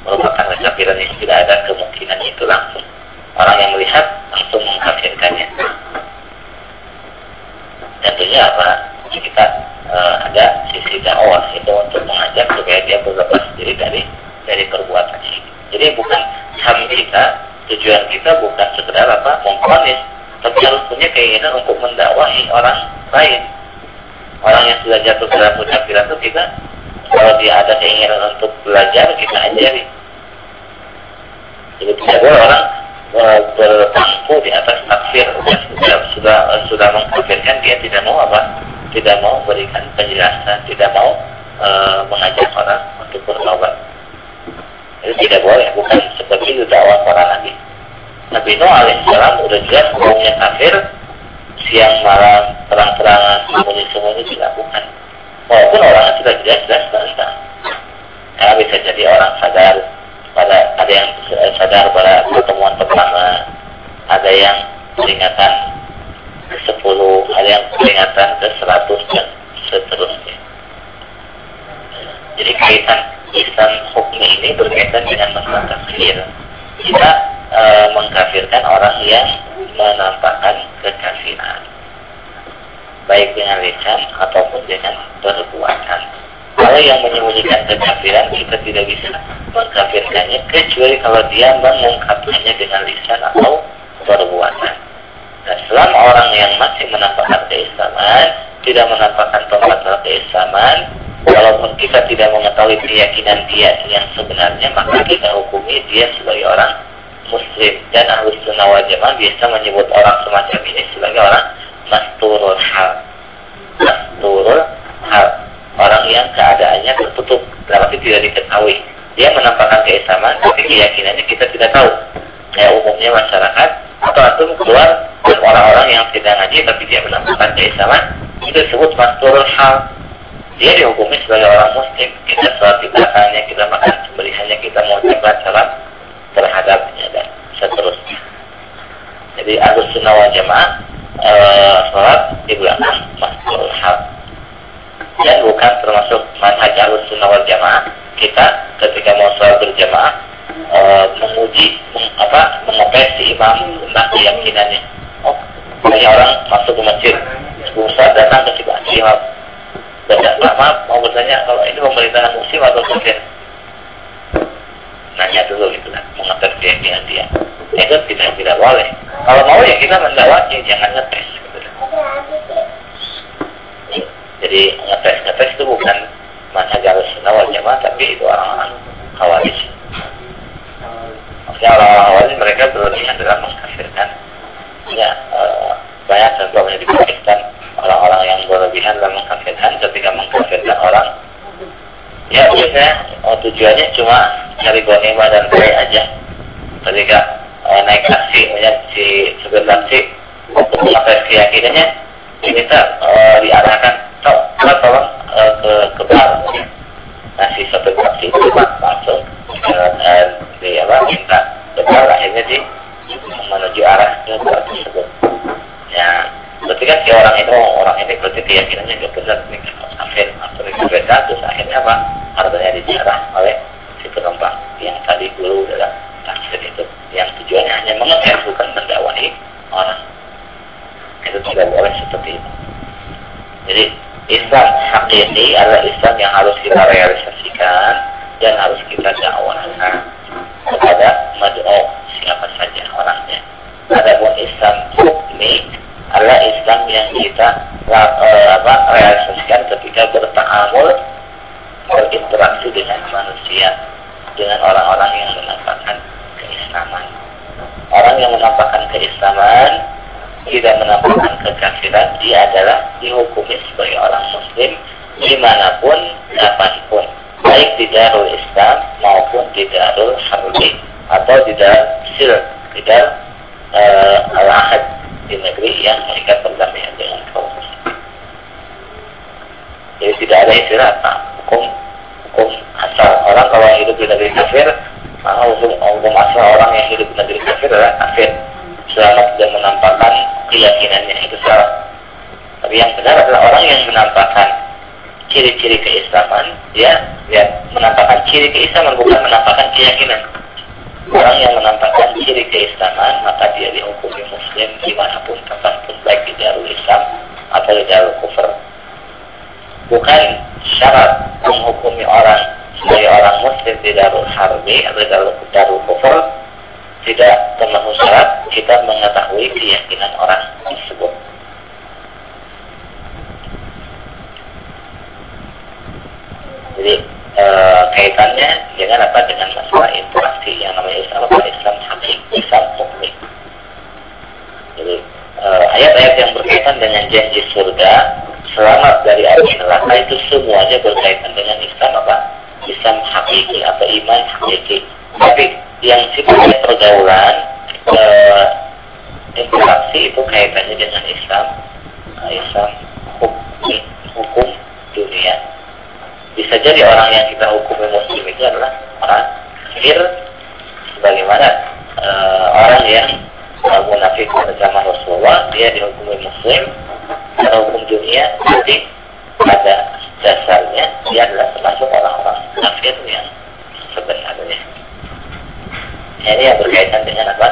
merupakan kekafiran yang tidak ada kemungkinan itu langsung. Orang yang melihat langsung mengkafirkannya. Tentunya apa? Kita uh, ada sisi dakwah itu untuk mengajak supaya dia berlepas diri dari dari perbuatan ini. Jadi bukan kami kita, tujuan kita bukan sekedar apa memponis, tapi harus punya keinginan untuk mendakwahi orang lain orang yang sudah jatuh ke dalam kafiran itu kita kalau dia ada keinginan untuk belajar kita ajari. Jadi tidak boleh orang eh, bertangku di atas takfir. Sudah sudah sudah mengkafirkan dia tidak mau apa? Tidak mau berikan penjelasan tidak mau e, mengajak orang untuk bertobat. Itu tidak boleh bukan seperti itu dakwah para nabi Nabi Nuh alaihissalam sudah jelas kaumnya kafir siang malam terang-terangan sembunyi-sembunyi dilakukan. Walaupun orangnya sudah jelas-jelas bantah karena bisa jadi orang sadar pada ada yang sadar pada pertemuan pertama ada yang peringatan ke sepuluh ada yang peringatan ke seratus dan seterusnya. Jadi kaitan Islam hukum ini berkaitan dengan masalah kafir kita e, mengkafirkan orang yang menampakkan kekafiran. Baik dengan lisan ataupun dengan perbuatan. Kalau yang menyembunyikan kekafiran kita tidak bisa mengkafirkannya kecuali kalau dia mengungkapkannya dengan lisan atau perbuatan. Nah selama orang yang masih menampakkan keislaman tidak menampakkan pembatal keislaman walaupun kita tidak mengetahui keyakinan dia yang sebenarnya maka kita hukumi dia sebagai orang muslim. Dan ahlu sunnah wal jamaah biasa menyebut orang semacam ini sebagai orang masturul hal. Masturul hal. Orang yang keadaannya tertutup arti tidak diketahui. Dia menampakkan keislaman tapi keyakinannya kita tidak tahu. Kayak umumnya masyarakat atau atau keluar orang-orang yang tidak ngaji tapi dia menampakkan keislaman itu disebut masturul hal. Dia dihukumi sebagai orang muslim. Kita sholat di belakangnya kita makan sembelihannya kita mengucapkan salam terhadapnya dan seterusnya. Jadi agus sunnah wal jamaah eh, sholat di belakang masturul hal. Dan bukan termasuk manhaj agus sunnah wal jamaah. Kita ketika mau sholat berjamaah eh, menguji meng, apa mengopesi imam tentang keyakinannya. Banyak orang masuk ke masjid. Musa datang ke Cibang Cihab. Banyak lama mau bertanya kalau ini pemerintahan muslim atau kafir. Nanya dulu gitu kan, lah, mengatakan dia dia dia. Ya kita kan tidak boleh. Kalau mau ya kita mendawati, jangan ngetes. Gitu. Kan. Jadi ngetes ngetes itu bukan mana garis senawal jamaah, tapi itu orang-orang khawarij. Maksudnya orang-orang khawarij mereka berlebihan dalam mengkafirkan ya uh, banyak contohnya di Pakistan orang-orang yang berlebihan dalam mengkafirkan ketika mengkafirkan orang ya biasanya oh, tujuannya cuma cari gonima dan baik aja. Ketika uh, naik taksi punya si supir taksi untuk mengatas keyakinannya diminta uh, diarahkan tol tolong uh, ke ke bar. Nah si supir taksi itu langsung uh, di apa minta ke bar akhirnya di menuju arah ke bar tersebut. Ya berarti kan si orang itu orang ini berarti keyakinannya gak benar nih kafir atau berbeda terus akhirnya apa? Hartanya dijarah oleh si penumpang yang tadi dulu dalam tafsir itu. Yang tujuannya hanya mengetes bukan mendakwai orang. Itu tidak boleh seperti itu. Jadi Islam hakiki adalah Islam yang harus kita realisasikan dan harus kita dakwahkan kepada mad'u siapa saja orangnya. Adapun Islam hukmi adalah Islam yang kita uh, apa, realisasikan ketika bertaamul berinteraksi dengan manusia dengan orang-orang yang menampakkan keislaman orang yang menampakkan keislaman tidak menampakkan kekafiran dia adalah dihukumi sebagai orang muslim di mana pun kapan pun baik di darul Islam maupun di darul harbi atau di darul di darul uh, al-ahad di negeri yang mengikat perdamaian dengan kaum Jadi tidak ada istilah apa hukum hukum asal. Orang kalau hidup di negeri kafir maka hukum, hukum asal orang yang hidup di negeri kafir adalah kafir. Selama tidak menampakkan keyakinannya itu salah. Tapi yang benar adalah orang yang menampakkan ciri-ciri keislaman, ya, ya menampakkan ciri keislaman bukan menampakkan keyakinan. Orang yang menampakkan ciri keislaman maka dia dihukumi muslim di mana pun kapan pun baik di darul Islam atau di darul kufur. Bukan syarat menghukumi orang sebagai orang muslim di darul harbi atau di darul, darul kufur tidak termasuk syarat kita mengetahui keyakinan orang tersebut. Jadi e, kaitannya dengan apa dengan masalah interaksi yang namanya Islam adalah Islam hakik, Islam mukmin. Jadi eh, ayat-ayat yang berkaitan dengan janji surga, selamat dari api neraka itu semuanya berkaitan dengan Islam apa? Islam hakiki atau iman hakiki. Tapi yang sifatnya pergaulan, e, interaksi itu kaitannya dengan Islam, Islam hukum, hukum dunia bisa jadi orang yang kita hukumi muslim itu adalah orang kafir. Sebagaimana uh, orang yang munafik pada zaman Rasulullah dia dihukumi muslim. Karena hukum dunia jadi pada dasarnya dia adalah termasuk orang-orang kafir yang sebenarnya ini yang berkaitan dengan apa?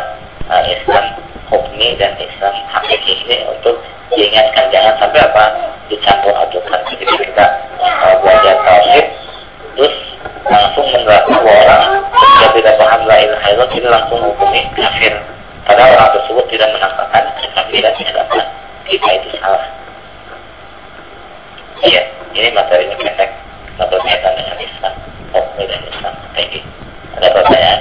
Uh, Islam hukmi dan Islam hakiki ini untuk diingatkan jangan sampai apa dicampur adukan. Ketika kita uh, belajar tauhid terus langsung menerapkan orang yang tidak paham la ilaha illallah itu langsung hukumi kafir. Padahal orang tersebut tidak menampakkan kekafiran di hadapan kita itu salah. Iya ini materinya pendek berkaitan dengan Islam hukmi dan Islam. Thank ada pertanyaan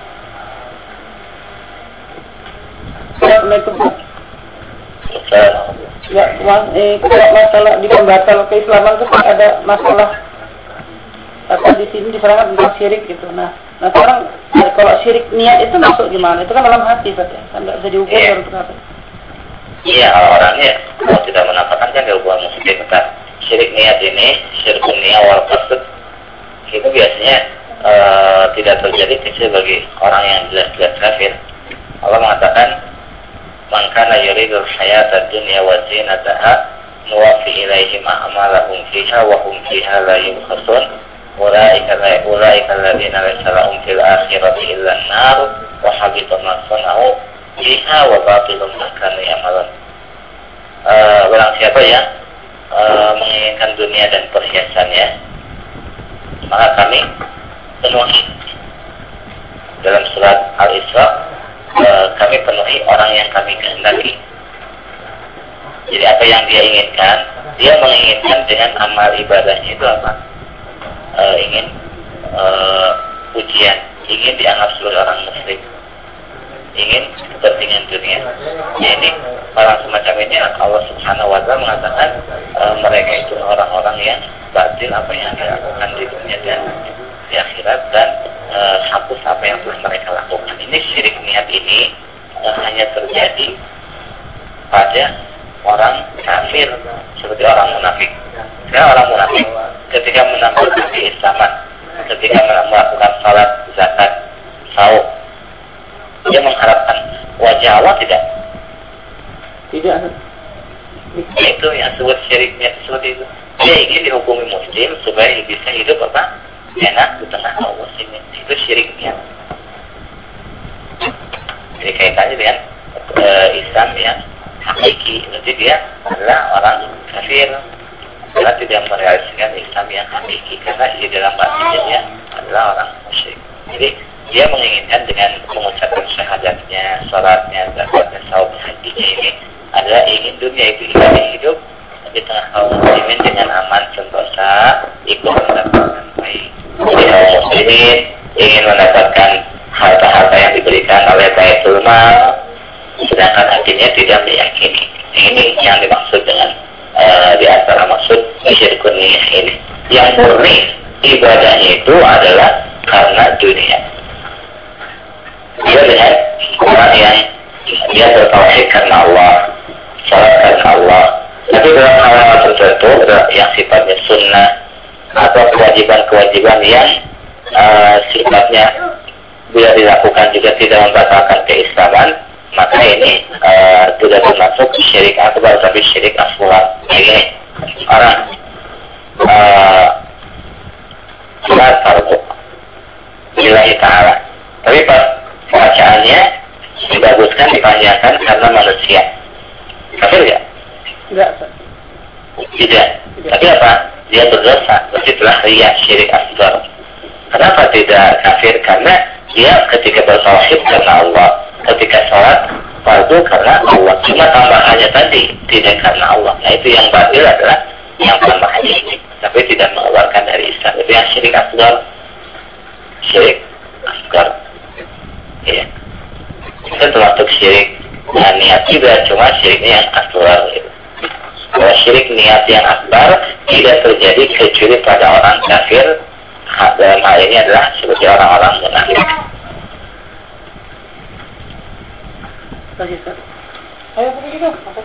Assalamualaikum. Ya, mas, eh, kalau masalah di pembatal keislaman itu kan ada masalah apa di sini diserangkan tentang syirik gitu. Nah, nah sekarang ya, kalau syirik niat itu masuk gimana? Itu kan dalam hati saja, kan nggak bisa diukur yeah. baru Iya, orangnya kalau tidak menampakkan kan dia hubungan muslim kan. ini syirkunia wal qasd itu biasanya e, tidak terjadi kecuali bagi orang yang jelas-jelas kafir. Allah mengatakan man kana yuridul hayata dunya wa zinataha nuwaffi ilaihim a'malahum fiha wa hum fiha la yubkhasun ulaika la ulaika alladziina laysa fil akhirati illa an-nar wa habita ma fiha wa batilun ma kanu. Uh, barang siapa yang uh, menginginkan dunia dan perhiasannya maka kami penuhi dalam surat Al-Isra uh, kami penuhi orang yang kami kehendaki jadi apa yang dia inginkan dia menginginkan dengan amal ibadahnya itu apa uh, ingin uh, ujian ingin dianggap sebagai orang muslim ingin kepentingan dunia. Ini orang semacam ini Allah Subhanahu Wa Taala mengatakan e, mereka itu orang-orang yang batil apa yang dilakukan di dunia dan di akhirat dan e, hapus apa yang telah mereka lakukan. Ini syirik niat ini e, hanya terjadi pada orang kafir seperti orang munafik. Karena orang munafik ketika menampilkan keislaman, ketika melakukan salat, zakat, saum, dia mengharapkan wajah Allah tidak? Tidak. Itu yang sebut syiriknya seperti itu. Dia ingin dihukumi muslim supaya bisa hidup apa? Enak di tengah kaum muslimin. Itu syiriknya. Jadi kaitannya dengan e, Islam yang hakiki. Berarti dia adalah orang kafir. Karena tidak merealisasikan Islam yang hakiki. Karena di dalam batinnya adalah orang musyrik. Jadi dia menginginkan dengan mengucapkan syahadatnya, sholatnya, zakatnya, saum hajinya ini adalah ingin dunia itu ingin hidup di tengah kaum muslimin dengan aman sentosa, ikut mendapatkan baik. Kaum muslimin ingin mendapatkan harta-harta yang diberikan oleh Baitul Mal, sedangkan hatinya tidak meyakini. Ini yang dimaksud dengan uh, di antara maksud syirkuniyah ini. Yang murni ibadahnya itu adalah karena dunia dia dengan orang yang dia bertauhid karena Allah, sholat karena Allah. Tapi dalam hal-hal tertentu yang sifatnya sunnah atau kewajiban-kewajiban yang uh, sifatnya bila dilakukan juga tidak membatalkan keislaman, maka ini uh, tidak termasuk syirik akbar tapi syirik asghar. Ini orang uh, sholat fardu lillahi ta'ala. Tapi bacaannya dibaguskan dipanjangkan karena manusia kafir ya tidak tidak. Tapi apa? Dia berdosa. Berarti telah ria syirik asgar kenapa tidak kafir? Karena dia ketika bertauhid karena Allah. Ketika sholat fardu karena Allah. Cuma tambahannya tadi tidak karena Allah. Nah itu yang batil adalah yang tambahannya ini. Tapi tidak mengeluarkan dari Islam. Itu yang syirik asgar syirik asgar ya itu termasuk syirik. Nah niat juga cuma syiriknya yang asgar gitu. Kalau syirik niat yang akbar tidak terjadi kecuali pada orang kafir. Dalam hal ini adalah seperti orang-orang munafik. Ayo pergi dong, apa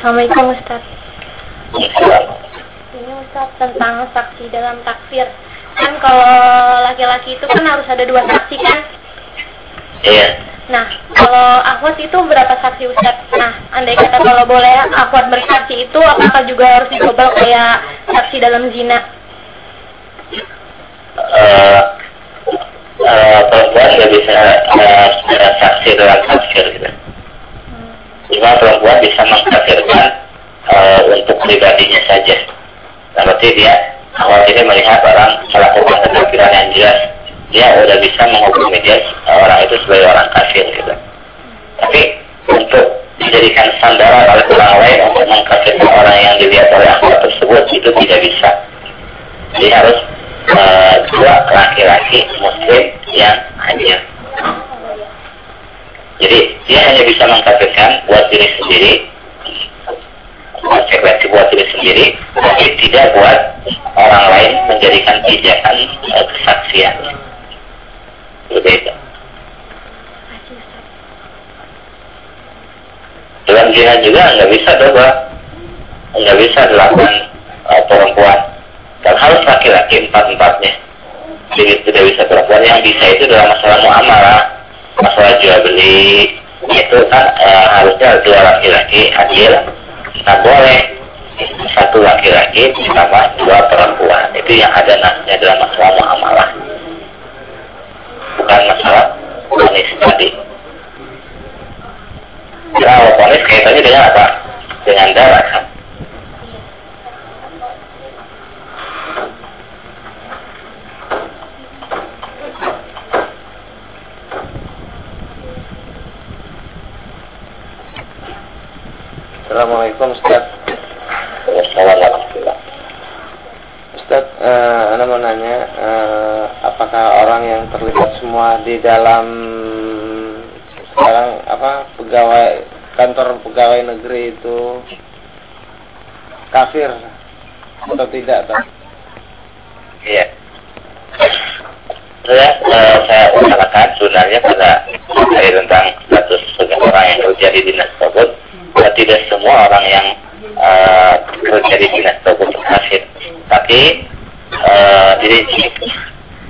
Assalamualaikum Ustaz. Ini Ustaz tentang saksi dalam takfir. Kan kalau laki-laki itu kan harus ada dua saksi kan? Iya. Nah, kalau akhwat itu berapa saksi Ustaz? Nah, andai kata kalau boleh akhwat bersaksi itu apakah juga harus dicoba kayak saksi dalam zina? Uh, uh, perempuan nggak bisa uh, saksi dalam tafsir gitu. Cuma perempuan bisa mengkafirkan uh, untuk pribadinya saja. Nah, berarti dia awal ini melihat orang melakukan kekafiran yang jelas dia udah bisa menghukumi dia orang itu sebagai orang kafir gitu. Tapi untuk dijadikan sandaran oleh orang lain untuk mengkafirkan orang yang dilihat oleh akhlak tersebut itu tidak bisa. Jadi harus dua laki-laki muslim yang hanya Jadi dia hanya bisa mengkafirkan buat diri sendiri, konsekuensi buat diri sendiri, tapi tidak buat orang lain menjadikan pijakan uh, kesaksian. Berbeda. Dalam zina juga nggak bisa coba, nggak bisa dilakukan uh, perempuan dan harus laki-laki empat-empatnya. Jadi tidak bisa perempuan yang bisa itu dalam masalah muamalah, masalah jual beli. Itu kan uh, harusnya dua laki-laki adil, tak boleh. Satu laki-laki ditambah dua perempuan. Itu yang ada nasnya dalam masalah muamalah. Bukan masalah ponis tadi. Kalau ponis kaitannya dengan apa? Dengan darah. kan Assalamualaikum Ustaz. Assalamualaikum. Ustaz, uh, Anda mau nanya, uh, apakah orang yang terlibat semua di dalam sekarang apa pegawai kantor pegawai negeri itu kafir atau tidak? Iya. Saya, uh, saya utarakan sebenarnya pada tentang status seseorang yang kerja di dinas tersebut tidak semua orang yang uh, kerja di dinas tersebut kafir tapi uh, jadi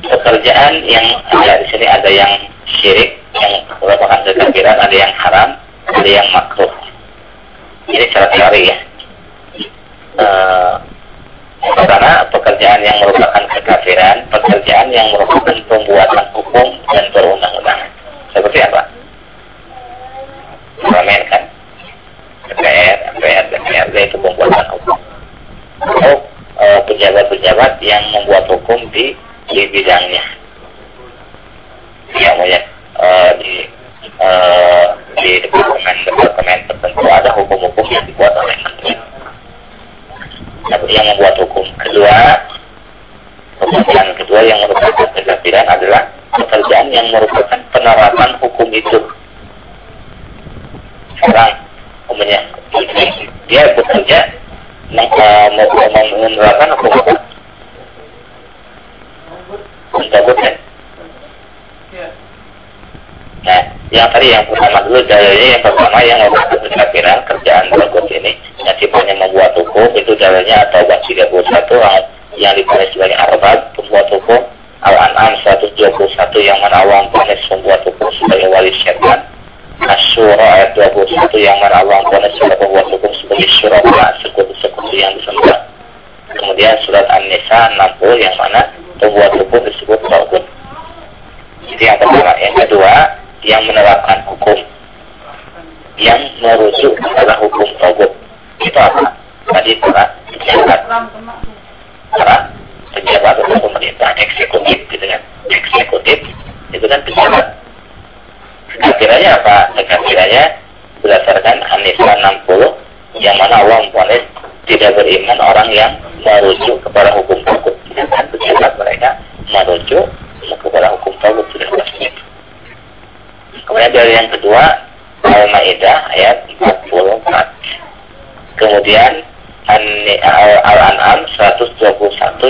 pekerjaan yang ada di sini ada yang syirik yang merupakan kekafiran ada yang haram ada yang makruh ini secara teori ya uh, karena pekerjaan yang merupakan kekafiran pekerjaan yang merupakan pembuatan hukum dan perundang-undangan seperti apa? Ramen kan? DPR, MPR, DPRD itu pembuatan hukum. Atau eh, pejabat-pejabat e, yang membuat hukum di di bidangnya. Ya, ya e, di e, di departemen departemen tertentu ada hukum-hukum yang dibuat oleh menteri. Yang membuat hukum kedua, pekerjaan kedua yang merupakan kegafiran adalah pekerjaan yang merupakan penerapan hukum itu. Sekarang umumnya dia bekerja menerapkan hukum apa? Mencabut kan? Nah, yang tadi yang pertama dulu dalilnya yang pertama yang merupakan kekafiran kerjaan bagus ini yang sifatnya membuat hukum itu dalilnya atau bab 31 yang diponis sebagai arbab pembuat hukum Al-An'am 121 yang mana Allah memponis pembuat hukum sebagai wali syaitan Asyura ayat 21 yang mana Allah memfonis sudah membuat hukum sebagai syuraka sekutu-sekutu yang disembah. Kemudian surat An-Nisa 60 yang mana pembuat hukum disebut tauhid. Jadi yang pertama, yang kedua yang menerapkan hukum yang merujuk kepada hukum tauhid. Itu apa? Tadi para pejabat, para pejabat atau pemerintah eksekutif, gitu kan? Eksekutif itu kan pejabat Kekafirannya apa? Kekafirannya berdasarkan An-Nisa 60 yang mana Allah memponis tidak beriman orang yang merujuk kepada hukum sedangkan pejabat mereka merujuk kepada hukum sudah pasti. Kemudian dari yang kedua Al-Maidah ayat 44. Kemudian Al-An'am 121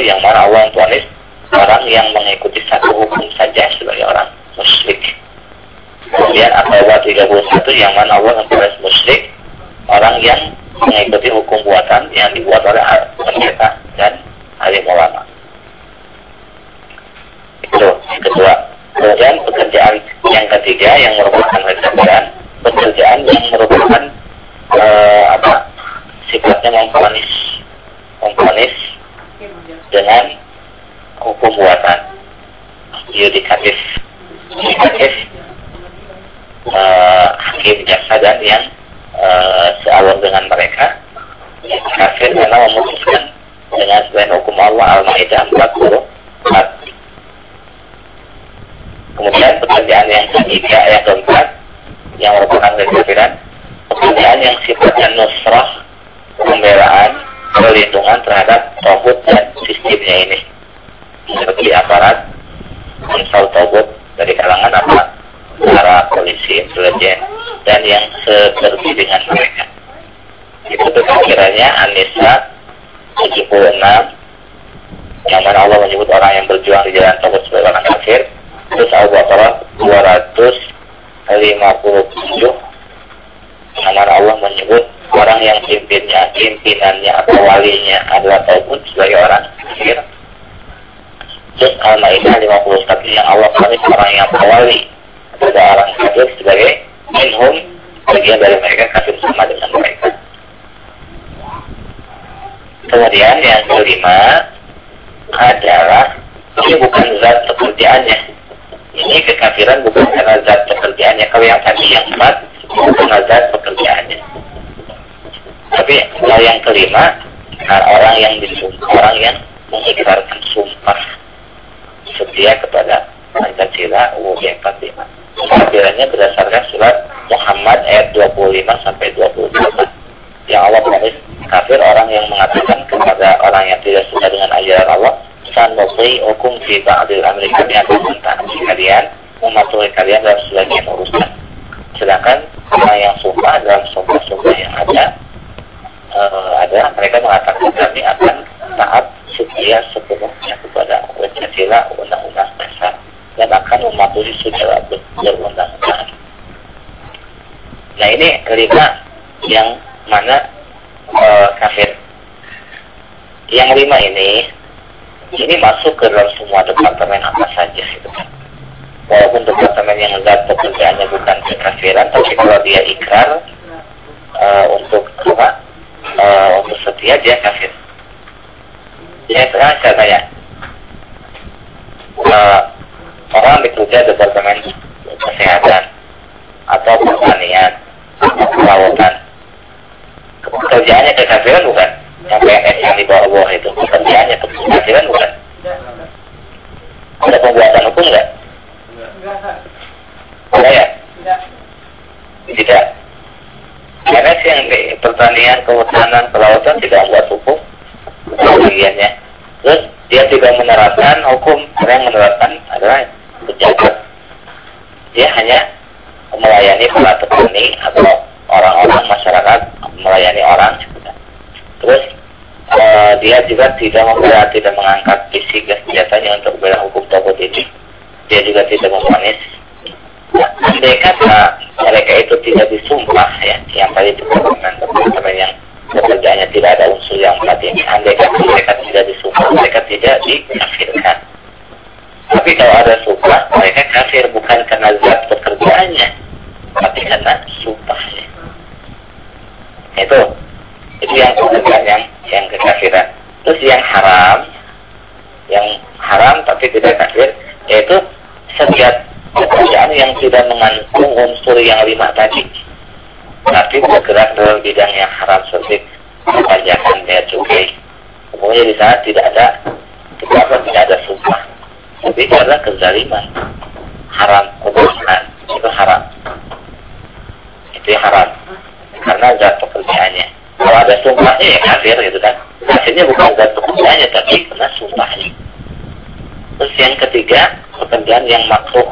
yang mana Allah memponis orang yang mengikuti satu hukum saja sebagai orang musyrik Kemudian At-Taubah 31 yang mana Allah membalas musyrik orang yang mengikuti hukum buatan yang dibuat oleh pendeta dan alim ulama. Itu yang kedua. Kemudian pekerjaan yang ketiga yang merupakan pekerjaan pekerjaan yang merupakan uh, apa sifatnya memponis memponis dengan hukum buatan yudikatif yudikatif uh, hakim jaksa dan yang uh, sealur dengan mereka. Kafir karena memutuskan dengan selain hukum Allah Al-Maidah 44 kemudian pekerjaan yang ketiga yang keempat yang merupakan kekafiran pekerjaan yang sifatnya nusrah pembelaan perlindungan terhadap tohut dan sistemnya ini. Seperti aparat konsol tohut dari kalangan apa para polisi intelijen dan yang seperti dengan mereka. Itu kekafirannya Anisa 76 yang mana Allah menyebut orang yang berjuang di jalan Tauhid sebagai orang kafir. Terus Al-Baqarah 257 yang mana Allah menyebut orang yang pimpinnya, pimpinannya atau walinya adalah Tauhid sebagai orang kafir. Terus Al-Ma'idah 51 yang Allah menyebut orang yang wali adalah orang kafir sebagai minhum bagian dari mereka kafir sama dengan mereka. Kemudian yang kelima adalah ini bukan zat pekerjaannya. Ini kekafiran bukan karena zat pekerjaannya. Kalau yang tadi yang empat bukan zat pekerjaannya. Tapi kalau yang kelima nah, orang yang disumpah, orang yang mengikrarkan sumpah setia kepada Pancasila UUD 45. Kekafirannya berdasarkan surat Muhammad ayat 25 sampai 28. Yang Allah menulis kafir orang yang mengatakan kepada orang yang tidak suka dengan ajaran Allah sanubri hukum fi kami akan mentaati kalian mematuhi kalian dalam sebagian urusan sedangkan orang yang sumpah dalam sumpah-sumpah yang ada uh, ada mereka mengatakan kami akan taat setia sepenuhnya kepada Pancasila undang-undang dasar dan akan mematuhi segala berundang-undang nah ini kelima yang mana uh, kafir yang lima ini ini masuk ke dalam semua departemen apa saja itu kan. Walaupun departemen yang zat pekerjaannya bukan kekafiran, tapi kalau dia ikrar uh, untuk apa? Uh, untuk setia dia kafir. Ya sekarang saya tanya, orang bekerja departemen kesehatan atau pertanian atau kelautan, pekerjaannya kekafiran bukan? yang PNS yang di bawah-bawah itu. Pekerjaannya penghasilan bukan? Ada pembuatan hukum nggak? Ada ya tidak. PNS yang di pertanian kehutanan kelautan tidak membuat hukum. Bagiannya terus dia tidak menerapkan hukum. Yang menerapkan adalah pejabat dia hanya melayani para petani atau orang-orang masyarakat melayani orang Terus uh, dia juga tidak membela, tidak mengangkat fisik dan senjatanya untuk bela hukum tauhid ini. Dia juga tidak memanis. Nah, andai kata mereka itu tidak disumpah ya, yang tadi disebutkan teman-teman yang pekerjaannya tidak ada unsur yang ini. Andai kata mereka tidak disumpah, mereka tidak dikafirkan. Tapi kalau ada sumpah, mereka kafir bukan karena zat pekerjaannya, tapi karena sumpahnya. Itu itu yang kemudian yang yang kekafiran. Terus yang haram yang haram tapi tidak kafir yaitu setiap pekerjaan yang tidak mengandung unsur yang lima tadi. Tapi bergerak dalam bidang yang haram seperti pajakan bea cukai. Kemudian di sana tidak ada tidak tidak ada sumpah tapi adalah kezaliman. Haram. Kebosanan itu haram. Itu yang haram. Karena zat pekerjaannya. Kalau ada sumpahnya ya kafir gitu kan. Kafirnya bukan zat pekerjaannya tapi karena sumpahnya. Terus yang ketiga pekerjaan yang makruh.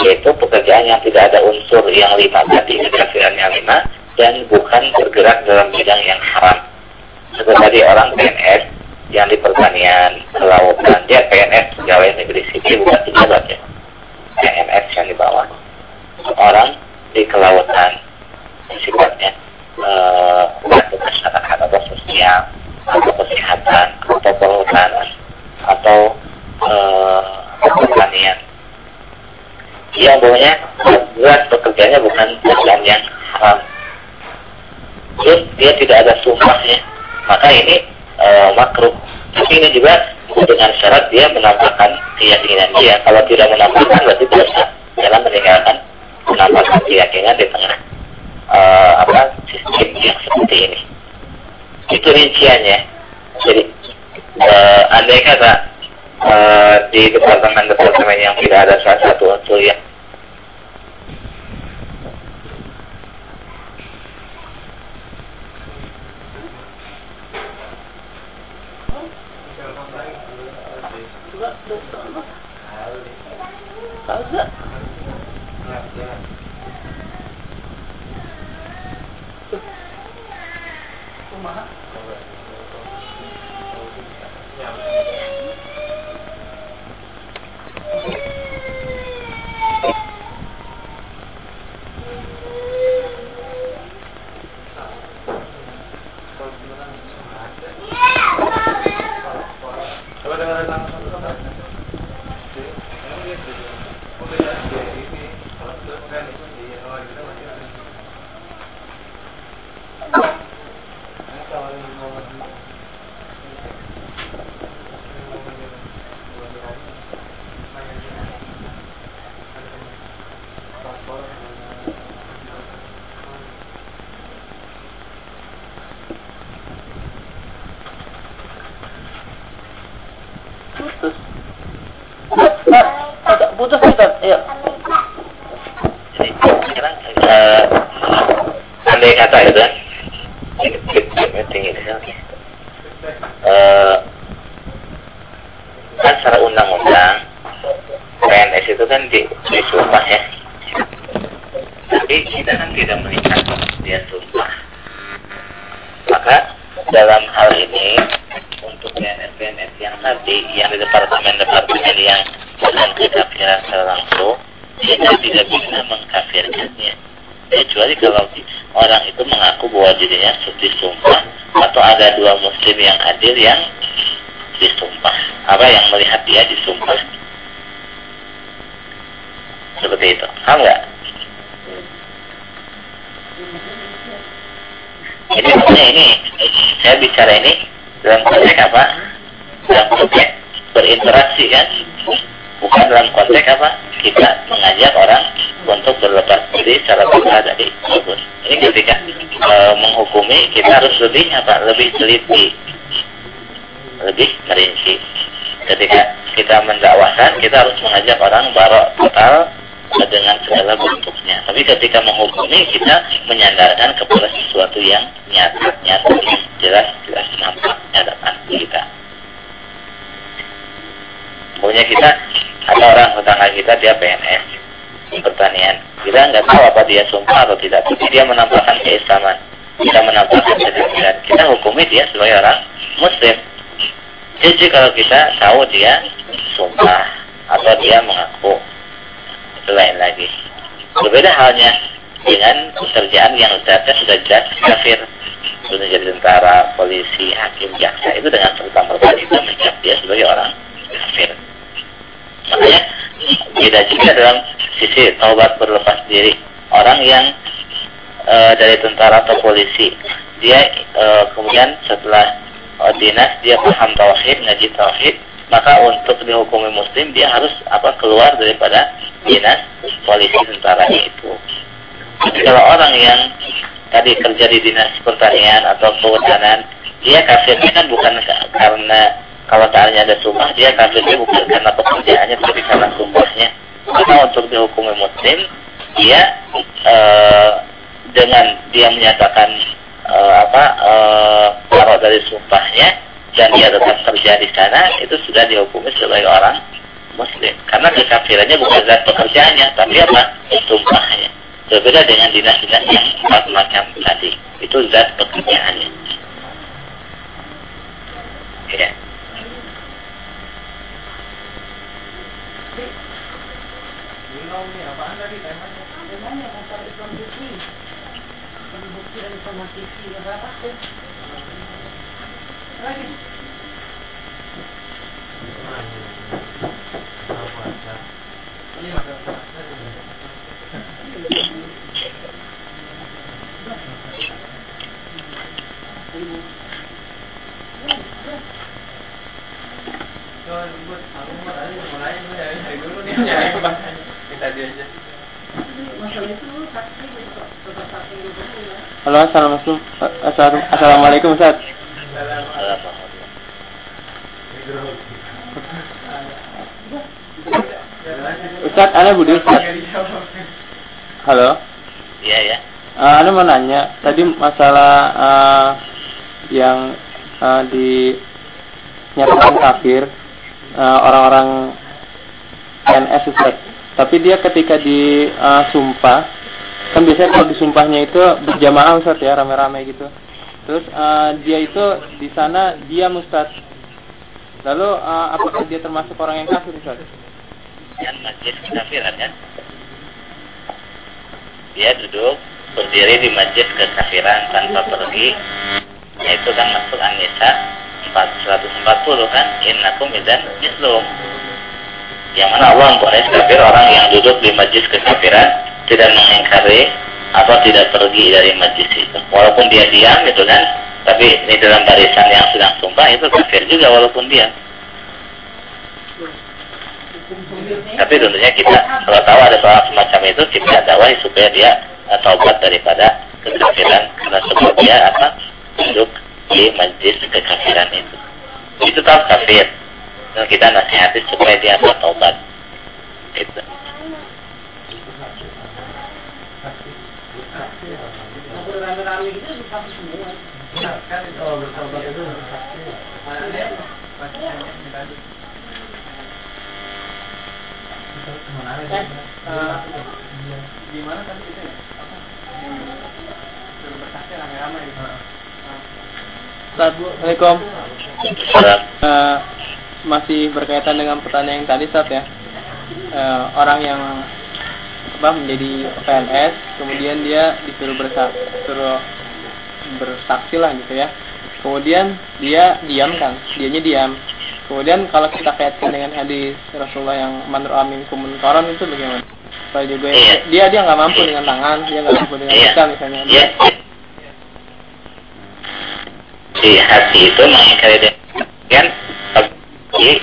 Yaitu pekerjaan yang tidak ada unsur yang lima tadi kekafiran yang lima dan bukan bergerak dalam bidang yang haram. Seperti orang PNS yang di pertanian kelautan dia PNS pegawai negeri sipil bukan pejabat ya. PNS yang di bawah. Orang di kelautan sifatnya bantu uh, masyarakat atau sosial atau kesehatan atau perhutanan atau uh, pertanian. Yang pokoknya berat pekerjaannya bukan pekerjaan yang haram. Terus dia tidak ada sumpahnya. Maka ini uh, makruh tapi ini juga dengan syarat dia menampakkan keyakinan dia kalau tidak menampakkan berarti dosa dalam meninggalkan menampakkan keyakinan di tengah uh, apa sistem yang seperti ini. Itu rinciannya. Jadi uh, andai kata uh, di departemen-departemen yang tidak ada salah satu unsur yang mengkafirkannya kecuali kalau orang itu mengaku bahwa dirinya sumpah atau ada dua muslim yang hadir yang disumpah apa yang melihat dia disumpah seperti itu. Paham nggak? Ini maksudnya ini saya bicara ini dalam konteks apa? Dalam konteks berinteraksi kan bukan dalam konteks apa kita mengajak orang untuk berlepas diri secara bebas dari tersebut ini ketika e, menghukumi kita harus lebih apa lebih teliti lebih merinci ketika kita mendakwakan kita harus mengajak orang barok total dengan segala bentuknya. Tapi ketika menghukumi kita menyandarkan kepada sesuatu yang nyata nyata jelas jelas nampak nyatakan kita Pokoknya kita ada orang tetangga kita dia PNS pertanian. Kita nggak tahu apa dia sumpah atau tidak, tapi dia menampakkan keislaman. Kita menampakkan kejujuran. Kita hukumi dia sebagai orang Muslim. Jadi kalau kita tahu dia sumpah atau dia mengaku, itu lain lagi. Berbeda halnya dengan pekerjaan yang zatnya sudah jelas kafir sudah jadi tentara, polisi, hakim, jaksa itu dengan serta merta kita mencap dia sebagai orang kafir. Makanya beda juga dalam sisi taubat berlepas diri. Orang yang e, dari tentara atau polisi, dia e, kemudian setelah e, dinas dia paham tauhid, ngaji tauhid, maka untuk dihukumi muslim dia harus apa keluar daripada dinas polisi tentara itu. Tapi kalau orang yang tadi kerja di dinas pertanian atau kehutanan, dia kafirnya kan bukan karena kalau seandainya ada sumpah dia kafirnya bukan karena pekerjaannya tapi karena sumpahnya karena untuk dihukumi muslim dia e, dengan dia menyatakan e, apa e, dari sumpahnya dan dia tetap kerja di sana itu sudah dihukumi sebagai orang muslim. Karena kekafirannya bukan zat pekerjaannya tapi apa? Sumpahnya. Berbeda dengan dinas-dinas yang empat macam tadi. Itu zat pekerjaannya. Ya Lilongnya, apaan tadi temanya? Temanya pasar Islam Turki. Bukti dari sama TV, apa apa tuh? Lagi. Rồi, buat aku mau tadi mulai, mulai, mulai dulu nih. Halo, assalamualaikum. Assalamualaikum, Ustaz. Ustaz, Ana Budi Ustaz. Halo. Iya ya. Uh, Ana mau nanya, tadi masalah uh, yang uh, dinyatakan kafir orang-orang uh, NS Ustaz. Tapi dia ketika disumpah, uh, kan biasanya kalau disumpahnya itu berjamaah Ustaz ya, rame-rame gitu. Terus uh, dia itu di sana dia Ustaz. Lalu uh, apakah dia termasuk orang yang kafir Ustaz? Yang majlis kekafiran kan? Dia duduk berdiri di majlis kekafiran tanpa pergi. Yaitu kan masuk An-Nisa 440 kan? Innakum idan mislum. Yang mana Allah mempunyai kafir orang yang duduk di majlis kekafiran tidak mengingkari atau tidak pergi dari majlis itu. Walaupun dia diam itu kan, tapi ini dalam barisan yang sedang sumpah itu kafir juga walaupun dia. Tapi tentunya kita kalau tahu ada soal semacam itu kita dakwah supaya dia uh, taubat daripada kekafiran karena sebab dia apa duduk di majlis kekafiran itu. Itu tahu kafir. Dan kita nasihati supaya dia. Nah, kalau bertobat itu saksi. Eh, Gimana tadi itu ya? Apa? Yang bersaksi rame-rame gitu. Assalamualaikum. Uh, masih berkaitan dengan pertanyaan yang tadi Sat ya. Uh, orang yang apa menjadi PNS kemudian dia disuruh bersaksi suruh bersaksi lah gitu ya. Kemudian dia diam kan? Dianya diam. Kemudian kalau kita kaitkan dengan hadis Rasulullah yang manur amin kumunkaran itu bagaimana? Supaya juga Iya. dia dia nggak mampu dengan tangan dia nggak mampu dengan lisan misalnya. Ya. Si hati itu mengingkari dengan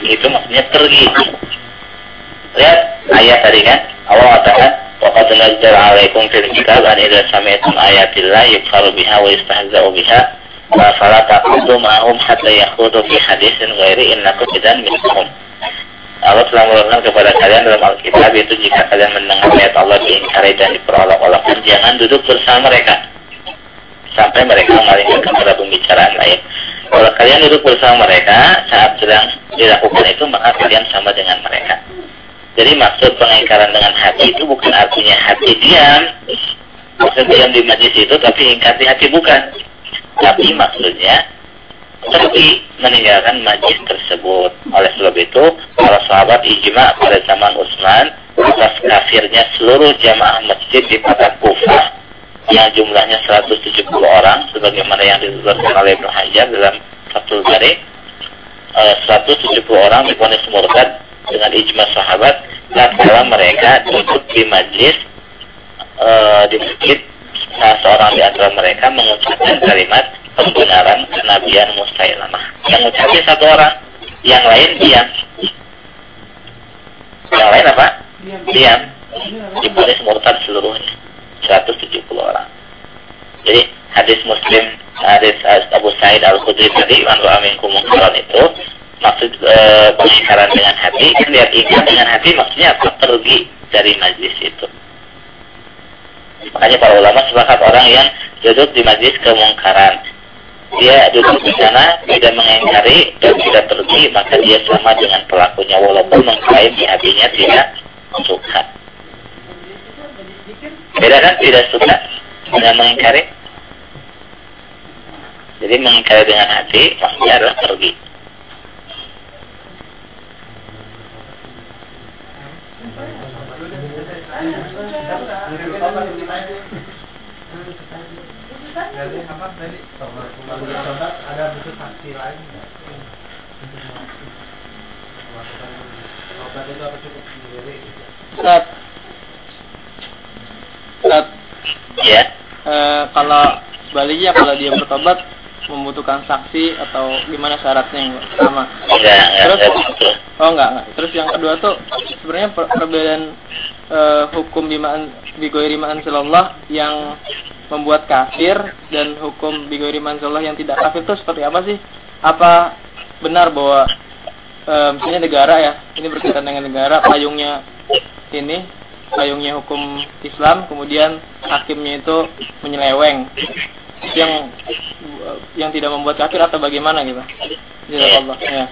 itu maksudnya pergi. Lihat ayat tadi kan, Allah mengatakan وقد نزل عليكم في الكتاب أن إذا سمعتم آيات الله يكفر بها ويستهزأ بها فلا تقعدوا معهم حتى يخوضوا في حديث غير إنكم إذا مثلهم Allah telah menurunkan kepada kalian dalam Alkitab itu jika kalian mendengar ayat Allah diingkari dan diperolok-olokkan jangan duduk bersama mereka sampai mereka mengalihkan kepada pembicaraan lain. Kalau kalian duduk bersama mereka saat sedang dilakukan itu maka kalian sama dengan mereka. Jadi maksud pengingkaran dengan hati itu bukan artinya hati diam. Maksud diam di majlis itu tapi ingkar di hati bukan. Tapi maksudnya pergi meninggalkan majlis tersebut. Oleh sebab itu, para sahabat ijma pada zaman Utsman atas kafirnya seluruh jamaah masjid di kota Kufah yang jumlahnya 170 orang sebagaimana yang dituturkan oleh Ibnu Hajar dalam Fathul Bari eh, 170 orang diponis murtad dengan ijma sahabat tatkala mereka duduk di majlis eh, di masjid salah seorang di antara mereka mengucapkan kalimat pembenaran kenabian Musailamah. Yang ucapnya satu orang, yang lain diam. Yang lain apa? Diam. Diponis murtad seluruhnya. 170 orang. Jadi hadis Muslim, hadis Abu Sa'id Al Khudri tadi, "Man ra'a minkum munkaran" itu maksud e, pengingkaran dengan hati, kan lihat ingkar dengan hati maksudnya apa? Pergi dari majlis itu. Makanya para ulama sepakat orang yang duduk di majlis kemungkaran. Dia duduk di sana tidak mengingkari dan tidak pergi, maka dia sama dengan pelakunya walaupun mengklaim di hatinya tidak suka. Beda kan tidak suka dengan mengingkari? Jadi mengingkari dengan hati maksudnya adalah pergi. Jadi apa tadi? Ada butuh saksi lain nggak? Tobat itu apa cukup sendiri? Ustaz. Ustaz, Ya, Eh, kalau sebaliknya kalau dia bertobat membutuhkan saksi atau gimana syaratnya yang sama? enggak, enggak, Terus enggak begitu. oh enggak, enggak. Terus yang kedua tuh sebenarnya per- perbedaan eh, hukum bimaan bigoiri anzalallah yang membuat kafir dan hukum bigoiri anzalallah yang tidak kafir itu seperti apa sih? Apa benar bahwa eh, misalnya negara ya, ini berkaitan dengan negara payungnya ini payungnya hukum Islam, kemudian hakimnya itu menyeleweng yang yang tidak membuat kafir atau bagaimana gitu? Jazakallah. Ya.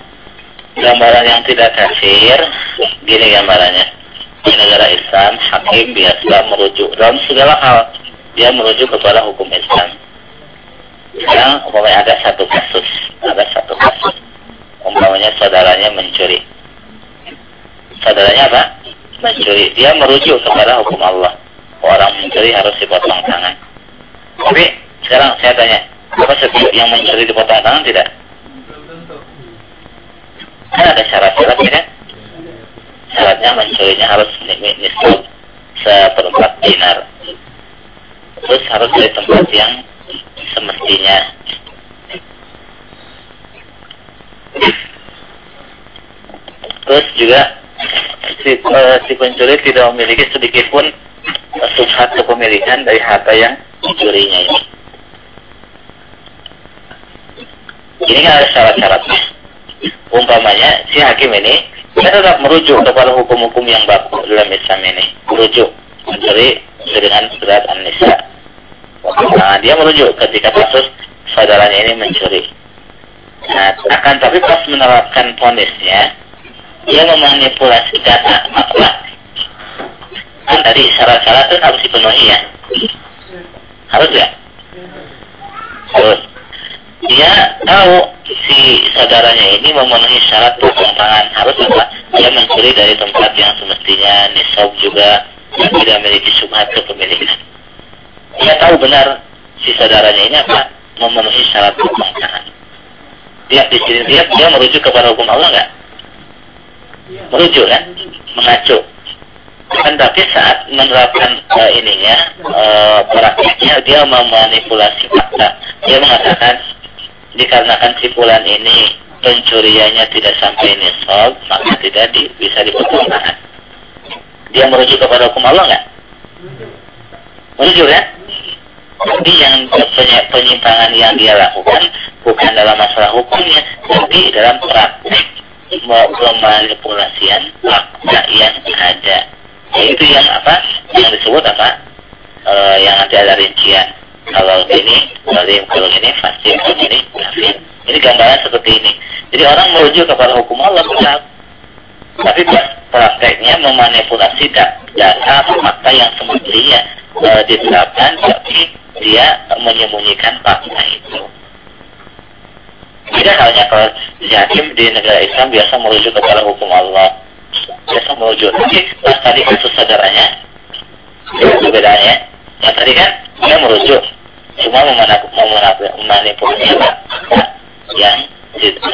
Gambaran yang tidak kafir, gini gambarannya. Di negara Islam, hakim biasa merujuk dalam segala hal. Dia merujuk kepada hukum Islam. sekarang umpamanya ada satu kasus ada satu kasus umpamanya saudaranya mencuri saudaranya apa mencuri. Dia merujuk kepada hukum Allah. Orang mencuri harus dipotong tangan. Tapi sekarang saya tanya apa setiap yang mencuri dipotong tangan tidak? Kan ada syarat-syaratnya kan? Syaratnya mencurinya harus nisab seperempat dinar. Terus harus dari tempat yang semestinya. Terus juga si, uh, si pencuri tidak memiliki sedikit pun uh, subhat kepemilikan dari harta yang dicurinya ini. Ini kan ada syarat-syaratnya umpamanya si hakim ini dia tetap merujuk kepada hukum-hukum yang baku dalam Islam ini. Merujuk. Mencuri dengan berat an-nisa. Nah, dia merujuk ketika kasus saudaranya ini mencuri. Nah akan tapi pas menerapkan ponisnya dia memanipulasi data makna kan tadi syarat-syarat itu harus dipenuhi ya? Harus ya terus dia tahu si saudaranya ini memenuhi syarat potong tangan harus apa? Dia mencuri dari tempat yang semestinya nisab juga tidak memiliki subhat kepemilikan. Dia tahu benar si saudaranya ini apa? Memenuhi syarat potong tangan dia di sini dia dia merujuk kepada hukum Allah nggak merujuk kan? Mengacu. Kan tapi saat menerapkan uh, ininya uh, praktiknya dia memanipulasi fakta. Dia mengatakan dikarenakan si ini pencuriannya tidak sampai nisab maka tidak di, bisa dipotong dia merujuk kepada hukum Allah nggak? Merujuk ya tapi yang penyimpangan yang dia lakukan bukan dalam masalah hukumnya tapi dalam praktek pemanipulasian fakta yang ada. Yaitu yang apa? Yang disebut apa? E, yang ada rincian. Kalau ini zalim kalau ini fasik kalau ini kafir ini gambaran seperti ini. Jadi orang merujuk kepada hukum Allah benar. Tapi prakteknya memanipulasi data fakta yang semestinya e, diterapkan tapi dia menyembunyikan fakta itu tidak halnya kalau hakim di negara Islam biasa merujuk kepada hukum Allah. Biasa merujuk. Tapi pas tadi kasus saudaranya perbedaannya. Yang tadi kan dia merujuk. Cuma memanipulasi apa? Yang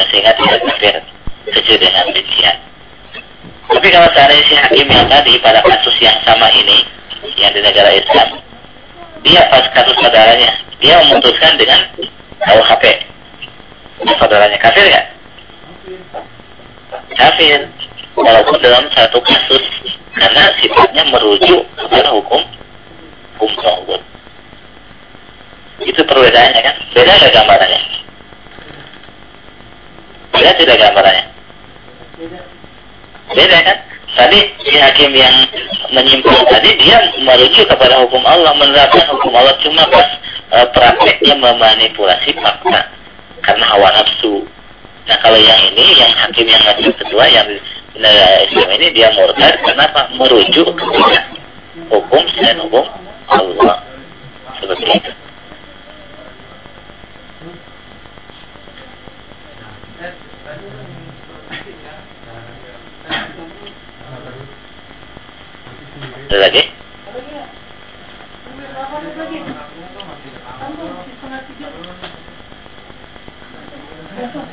sehingga tidak kafir sesuai dengan rincian. Tapi kalau seandainya si hakim yang tadi pada kasus yang sama ini yang di negara Islam, dia pas kasus saudaranya, dia memutuskan dengan KUHP. Saudaranya kafir ya? Kafir. Walaupun dalam satu kasus karena sifatnya merujuk kepada hukum hukum tauhid itu perbedaannya kan? Beda nggak gambarannya? Beda tidak gambarannya? Beda kan? Tadi si hakim yang menyimpang tadi dia merujuk kepada hukum Allah menerapkan hukum Allah cuma pas e, prakteknya memanipulasi fakta karena hawa nafsu nah kalau yang ini yang hakim yang ngaji kedua yang negara Islam ini dia murtad kenapa merujuk kepada hukum selain hukum Allah seperti itu. Ya. Ustaz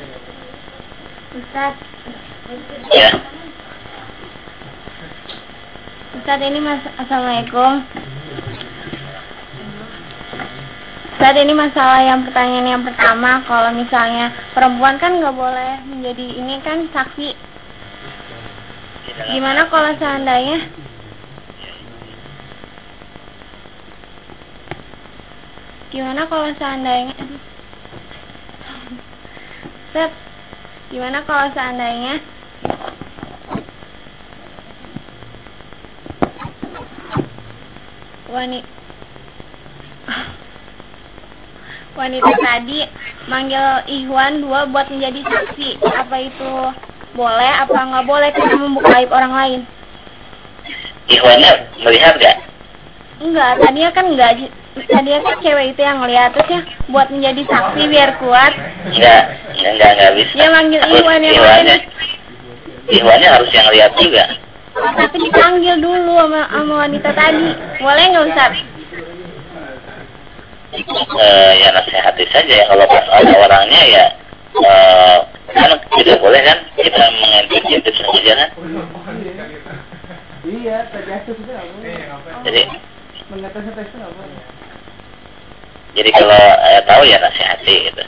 ini mas Assalamualaikum. Ustaz ini masalah yang pertanyaan yang pertama kalau misalnya perempuan kan nggak boleh menjadi ini kan saksi. Gimana kalau seandainya Gimana kalau seandainya Gimana kalau seandainya? Wanita wanita tadi manggil Ikhwan dua buat menjadi saksi. Apa itu boleh apa nggak boleh kita membuka aib orang lain? Ikhwannya melihat nggak? Enggak, tadinya kan enggak tadinya kan cewek itu yang ngeliat terus ya buat menjadi saksi biar kuat. Enggak, enggak enggak bisa. Dia manggil Iwan yang Iwannya, lain. Iwannya harus yang lihat juga. Tapi dipanggil dulu sama, sama wanita tadi. Boleh nggak Ustaz? Eh, ya nasihati saja ya kalau pas ada orangnya ya eh, kan tidak boleh kan kita mengintip-intip saja kan. Iya, nggak boleh. Jadi Mengetes tes itu nggak boleh. Jadi kalau eh, tahu ya nasihati gitu.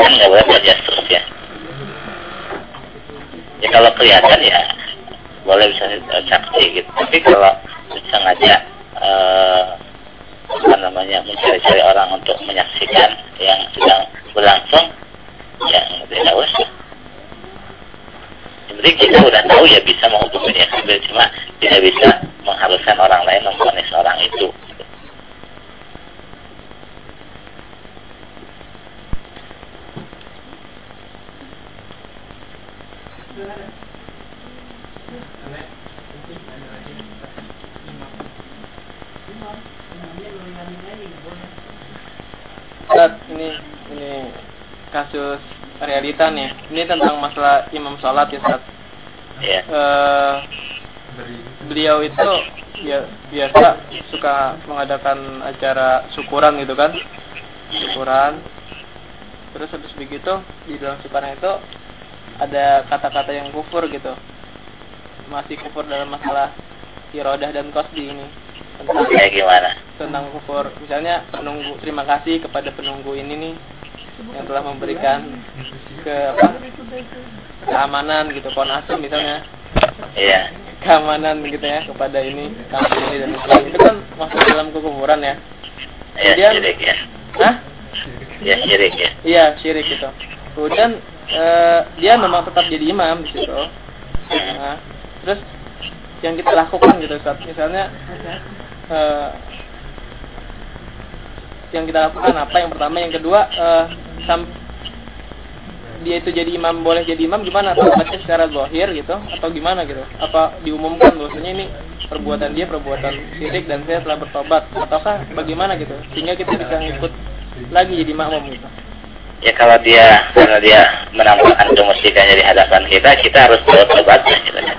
Kan nggak boleh tajasus ya. Ya kalau kelihatan ya boleh bisa eh, saksi gitu. Tapi kalau sengaja eh, apa namanya mencari-cari orang untuk menyaksikan yang sedang berlangsung, ya tidak usah. Penting kita udah tahu ya bisa menghubungi dia sambil cuma tidak bisa mengharuskan orang lain memfonis orang itu. Ini ini kasus realita nih. Ini tentang masalah imam sholat ya Ustaz. Ya, Eh, beliau itu ya biasa suka mengadakan acara syukuran gitu kan. Syukuran. Terus habis begitu di dalam syukuran itu ada kata-kata yang kufur gitu. Masih kufur dalam masalah irodah dan kosdi ini. Tentang kayak gimana? tentang kufur. Misalnya penunggu terima kasih kepada penunggu ini nih yang telah memberikan ke apa? Keamanan gitu konasum misalnya. Iya, keamanan gitu ya kepada ini kampung ini dan lain itu kan masuk dalam kekufuran ya? Ya Kemudian- syirik ya, Hah? ya syirik ya. iya syirik gitu. Kemudian eh, dia memang tetap jadi imam di situ. Nah, terus yang kita lakukan gitu Ustaz. Misalnya eh, yang kita lakukan apa? Yang pertama yang kedua eh, dia itu jadi imam boleh jadi imam gimana? Tobatnya secara zahir gitu atau gimana gitu? Apa diumumkan bahwasanya ini perbuatan dia perbuatan syirik dan saya telah bertobat? Ataukah bagaimana gitu? Sehingga kita bisa ngikut lagi jadi makmum gitu. Ya kalau dia karena dia menampakkan kemusyrikannya di hadapan kita, kita harus bertobatnya gitu. Ya.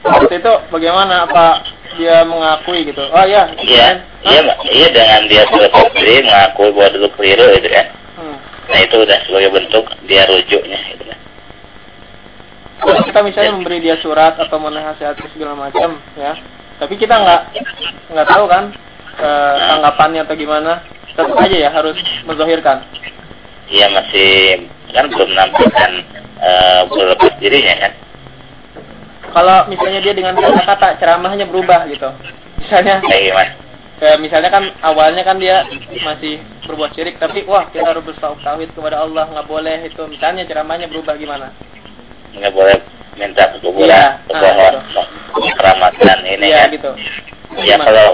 waktu itu bagaimana? Apa dia mengakui gitu oh ya Iya, iya, iya dengan dia bertobat diri mengakui bahwa dulu keliru gitu kan. hmm. Nah itu udah sebagai bentuk dia rujuknya gitu kan. Kalau kita misalnya memberi dia surat atau menasihati segala macam ya tapi kita nggak nggak tahu kan eh, tanggapannya atau gimana tetap aja ya harus menzahirkan Iya masih kan belum menampilkan eh, berlepas dirinya kan. Kalau misalnya dia dengan kata-kata ceramahnya berubah gitu misalnya kayak misalnya kan awalnya kan dia masih berbuat syirik tapi wah kita harus bertauhid kepada Allah nggak boleh itu misalnya ceramahnya berubah gimana Nggak boleh minta ke kuburan, Iya, ke ah, pohon, gitu. keramatan ini iya kan. gitu Ya Gimana? kalau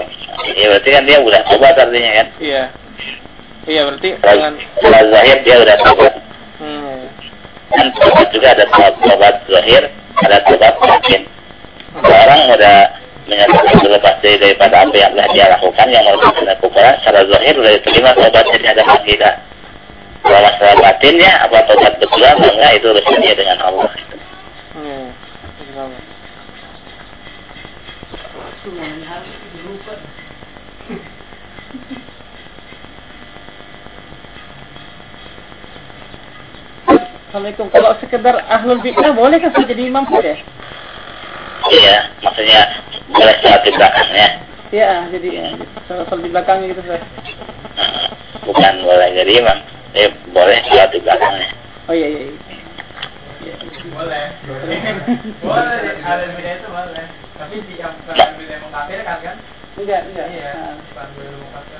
ya berarti kan dia udah tobat artinya kan. iya iya berarti Kalau dengan kalau zahir dia udah tobat. Kan tobat juga ada tobat, tobat zahir, ada tobat batin. Orang udah menyatakan berlepas diri daripada apa yang telah dia lakukan yang merupakan kekurangan secara zahir udah diterima tobatnya di hadapan kita. Kalau masalah batinnya apa tobat betulan atau enggak itu urusan dia dengan Allah. hmm. Assalamualaikum. Kalau sekedar ahlul fitnah boleh kan saya jadi imam saja? Iya, maksudnya boleh sholat di belakangnya. Iya, jadi ya, salat di belakangnya gitu saya. Bukan boleh jadi imam. Eh, boleh sholat di belakangnya. Oh iya iya. iya. boleh boleh ada beda itu boleh tapi di yang bukan beda mengkafir kan kan Enggak enggak. iya Nah, bukan mengkafir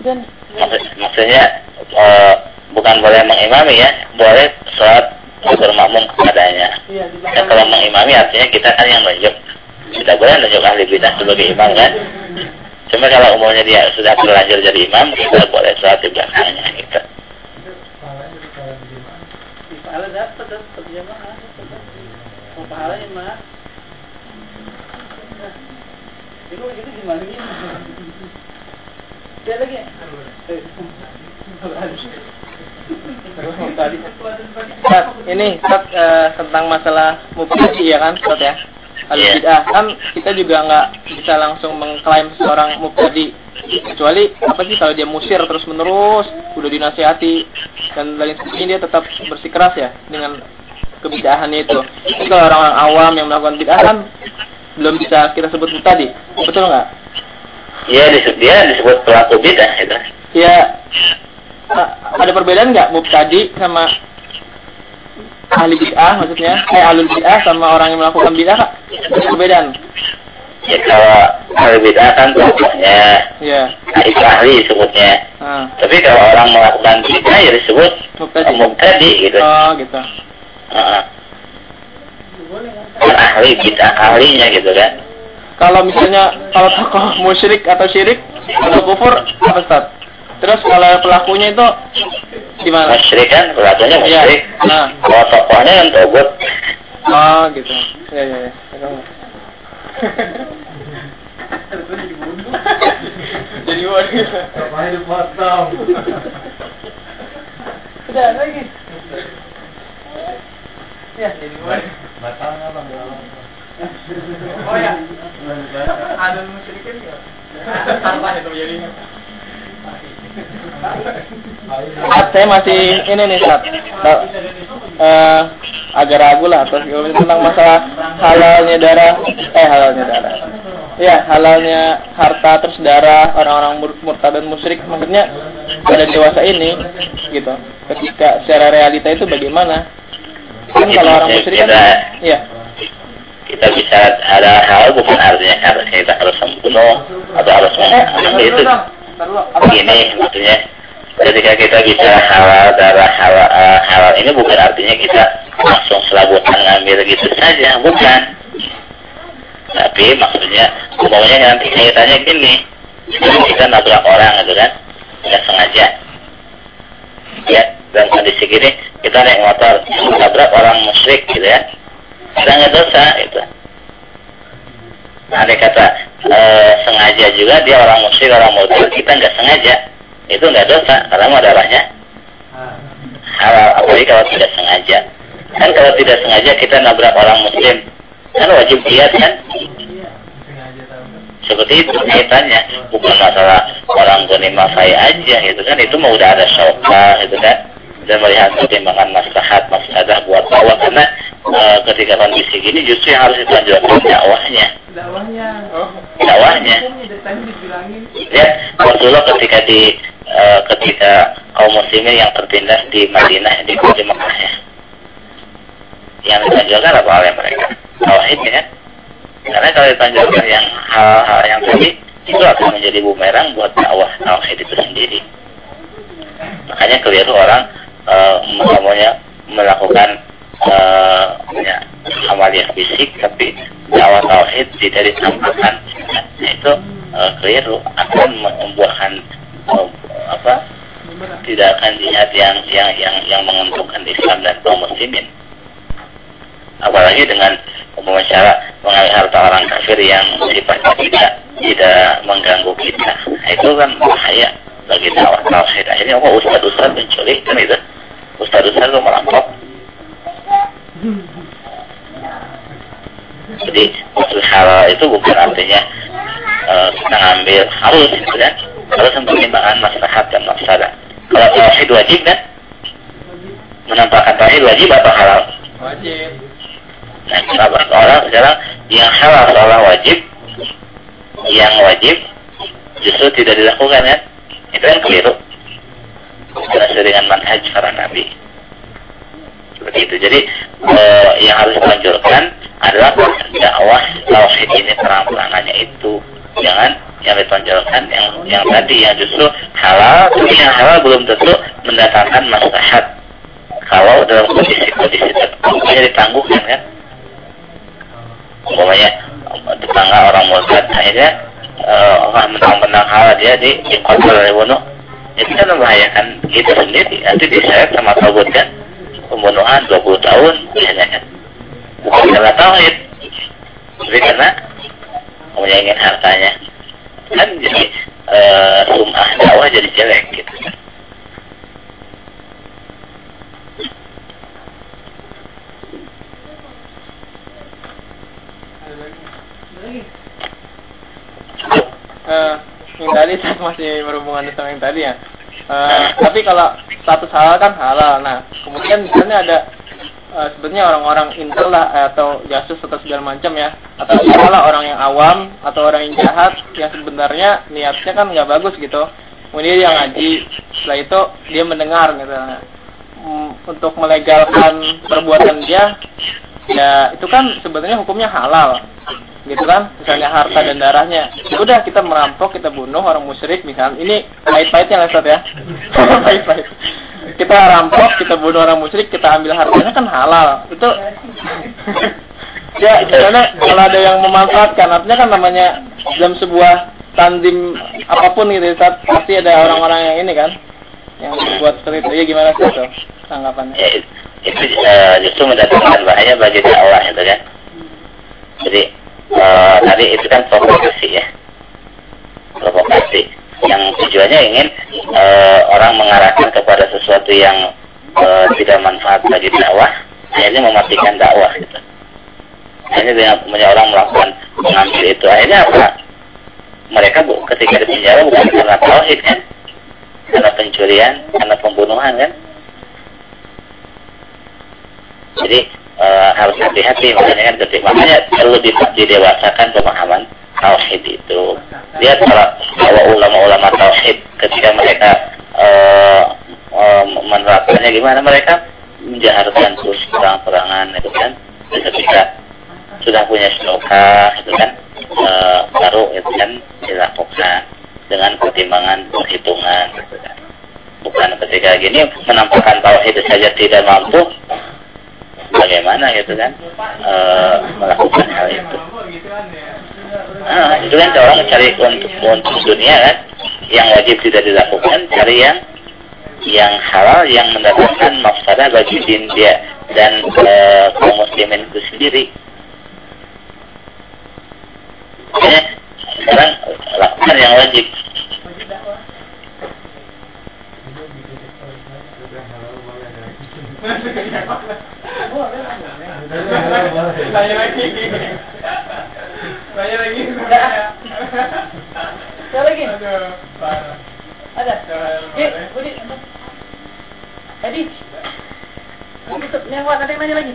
Dan Maksud- maksudnya eh, bukan boleh mengimami ya, boleh sholat bermakmum kepadanya. iya belakang. kalau mengimami artinya kita kan yang nunjuk. Tidak boleh nunjuk ahli bidah sebagai imam kan. Cuma kalau umumnya dia sudah terlanjur jadi imam, kita boleh sholat di belakangnya gitu. Pahala dapat dapat jamaah. mah. Nah, Itu gitu gimana? Dia lagi. Ustaz, ini Ustaz, eh, tentang masalah mubtadi ya kan Ustaz ya? Al Iya. bid'ah kan kita juga nggak bisa langsung mengklaim seorang mubtadi kecuali apa sih kalau dia musir terus menerus udah dinasihati dan lain sebagainya dia tetap bersikeras ya dengan kebid'ahannya itu. Tapi kalau orang-orang awam yang melakukan bid'ah kan belum bisa kita sebut mubtadi, betul nggak? Iya disebut dia disebut pelaku bid'ah gitu. Ya a- ada perbedaan nggak mubtadi sama ahli bid'ah maksudnya eh alul bid'ah sama orang yang melakukan bid'ah Kak? ada perbedaan Ya kalau ahli bid'ah kan contohnya ya itu ahli disebutnya. ah Tapi kalau orang melakukan bid'ah ya disebut mubtadi mubtadi gitu. oh gitu Heeh. Kan ahli bid'ah ahlinya gitu kan. kalau misalnya kalau tokoh musyrik atau syirik atau kufur apa Ustaz? Terus kalau pelakunya itu gimana Musyrik kan pelakunya Iya. musyrik. Nah. Kalau tokohnya kan togut. oh gitu ya ya ya jadi waduh Bapaknya dipotong. Udah lagi. Ya, jadi Batalnya bang. Oh ya, ada musyrikin ya. Sampah itu jadinya. Saat saya masih ini nih saat eh agak ragu lah terus tentang masalah halalnya darah eh halalnya darah. Ya halalnya harta terus darah orang-orang mur- murtad dan musyrik. Maksudnya pada dewasa ini gitu. Ketika secara realita itu bagaimana? Kan kalau orang musyrik kan ya kita bisa ada hal bukan artinya harus kita harus membunuh atau harus eh itu begini maksudnya ketika kita bisa halal darah halal, eh, halal ini bukan artinya kita langsung selabutan ngambil gitu saja bukan. Tapi maksudnya umumnya nanti kaitannya gini kita nabrak orang gitu kan nggak sengaja. Ya dan kondisi gini kita naik motor nabrak orang musyrik gitu ya kita nggak dosa itu andai kata eh, sengaja juga dia orang musyrik orang murtad kita nggak sengaja. Itu nggak dosa karena mau darahnya halal apalagi kalau tidak sengaja. Kan kalau tidak sengaja kita nabrak orang muslim kan wajib diat kan? Seperti itu kaitannya. Bukan masalah orang gonima fai aja gitu kan? Itu mau udah ada syauka gitu kan dan melihat pertimbangan maslahat maslahat buat dakwah karena eh, ketika kondisi gini justru yang harus ditanjurkan dakwahnya. Dakwahnya. Oh. dakwahnya. Ya Rasulullah ketika di eh, ketika kaum muslimin yang tertindas di Madinah di di Mekah ya. Yang ditanjurkan apa oleh mereka? Tauhid ya. Karena kalau ditanjurkan yang hal-hal yang tadi itu akan menjadi bumerang buat dakwah tauhid itu sendiri. Makanya keliru orang eh, maunya melakukan eh, ya, amalia fisik tapi dakwah tauhid tidak ditampakkan. Nah, itu eh, keliru akan membuahkan eh, apa tidak akan dilihat yang yang yang yang menguntungkan Islam dan kaum muslimin. Apalagi dengan umpama cara mengambil harta orang kafir yang sifatnya tidak tidak mengganggu kita. Nah, itu kan bahaya bagi dakwah tauhid. Akhirnya kok ustadz ustadz menculik kan itu ustadz ustadz itu merampok jadi usul itu bukan artinya eh, kita ngambil harus gitu kan harus mempertimbangkan maslahat dan mafsadah kalau tauhid wajib kan menampakkan tauhid wajib atau halal wajib Nah, kenapa orang sekarang yang halal seolah wajib, yang wajib justru tidak dilakukan kan? Itu kan keliru. Karena dengan manhaj para nabi. Seperti itu. Jadi eh, yang harus dilanjutkan adalah dakwah tauhid ini terang-terangannya itu. Jangan yang ditonjolkan yang yang tadi yang justru halal, tapi yang halal belum tentu mendatangkan maslahat. Kalau dalam kondisi-kondisi tertentu ditangguhkan kan? umpamanya tetangga orang murtad akhirnya uh, orang menang-menang hal dia di di kontrol itu kan membahayakan kita sendiri. Nanti diseret sama kabut kan pembunuhan 20 tahun biasanya kan. Bukan karena tauhid tapi karena ingin hartanya. Kan jadi uh, sumah dakwah jadi jelek gitu uh, yang tadi masih berhubungan sama yang tadi ya. Uh, tapi kalau status halal kan halal. Nah, kemudian misalnya ada uh, sebenarnya orang-orang intel lah atau jasus atau segala macam ya. Atau misalnya orang yang awam atau orang yang jahat yang sebenarnya niatnya kan nggak bagus gitu. Kemudian dia ngaji setelah itu dia mendengar gitu. Nah, untuk melegalkan perbuatan dia ya itu kan sebenarnya hukumnya halal gitu kan? Misalnya harta dan darahnya. Ya udah kita merampok kita bunuh orang musyrik misalnya. Ini pahit-pahitnya lah ya. Pahit-pahit. Kita rampok kita bunuh orang musyrik kita ambil hartanya kan halal. Itu ya karena kalau ada yang memanfaatkan artinya kan namanya dalam sebuah tandim apa pun gitu pasti ada orang-orang yang ini kan yang buat seperti itu. Ya gimana sih itu tanggapannya? Ya, itu justru mendatangkan bahaya bagi dakwah itu kan? Jadi uh, tadi itu kan provokasi ya. Provokasi. Yang tujuannya ingin uh, orang mengarahkan kepada sesuatu yang uh, tidak manfaat bagi dakwah akhirnya mematikan dakwah gitu. Akhirnya dengan banyak orang melakukan mengambil itu. Akhirnya apa? Mereka bu, ketika di penjara bukan karena tauhid kan? Karena pencurian karena pembunuhan kan? Jadi e, harus hati-hati makanya kan ketika makanya perlu didewasakan pemahaman tauhid itu. Lihat kalau kalau ulama-ulama tauhid ketika mereka e, menerapkannya gimana? Mereka menjaharkan terus perang-perangan itu kan. Dan ketika sudah punya stoka itu kan e, baru itu kan dilakukan dengan pertimbangan perhitungan gitu kan. Bukan ketika gini menampakkan tauhid saja tidak mampu bagaimana gitu kan e, melakukan hal itu. Nah, itu kan orang cari untuk untuk dunia kan yang wajib tidak dilakukan cari yang yang halal yang mendatangkan mafsadah bagi din dia dan e, kaum muslimin itu sendiri. Makanya sekarang lakukan yang wajib. Tanya lagi. Tanya lagi. Saya lagi. Ada. Eh, kuat ada yang lagi.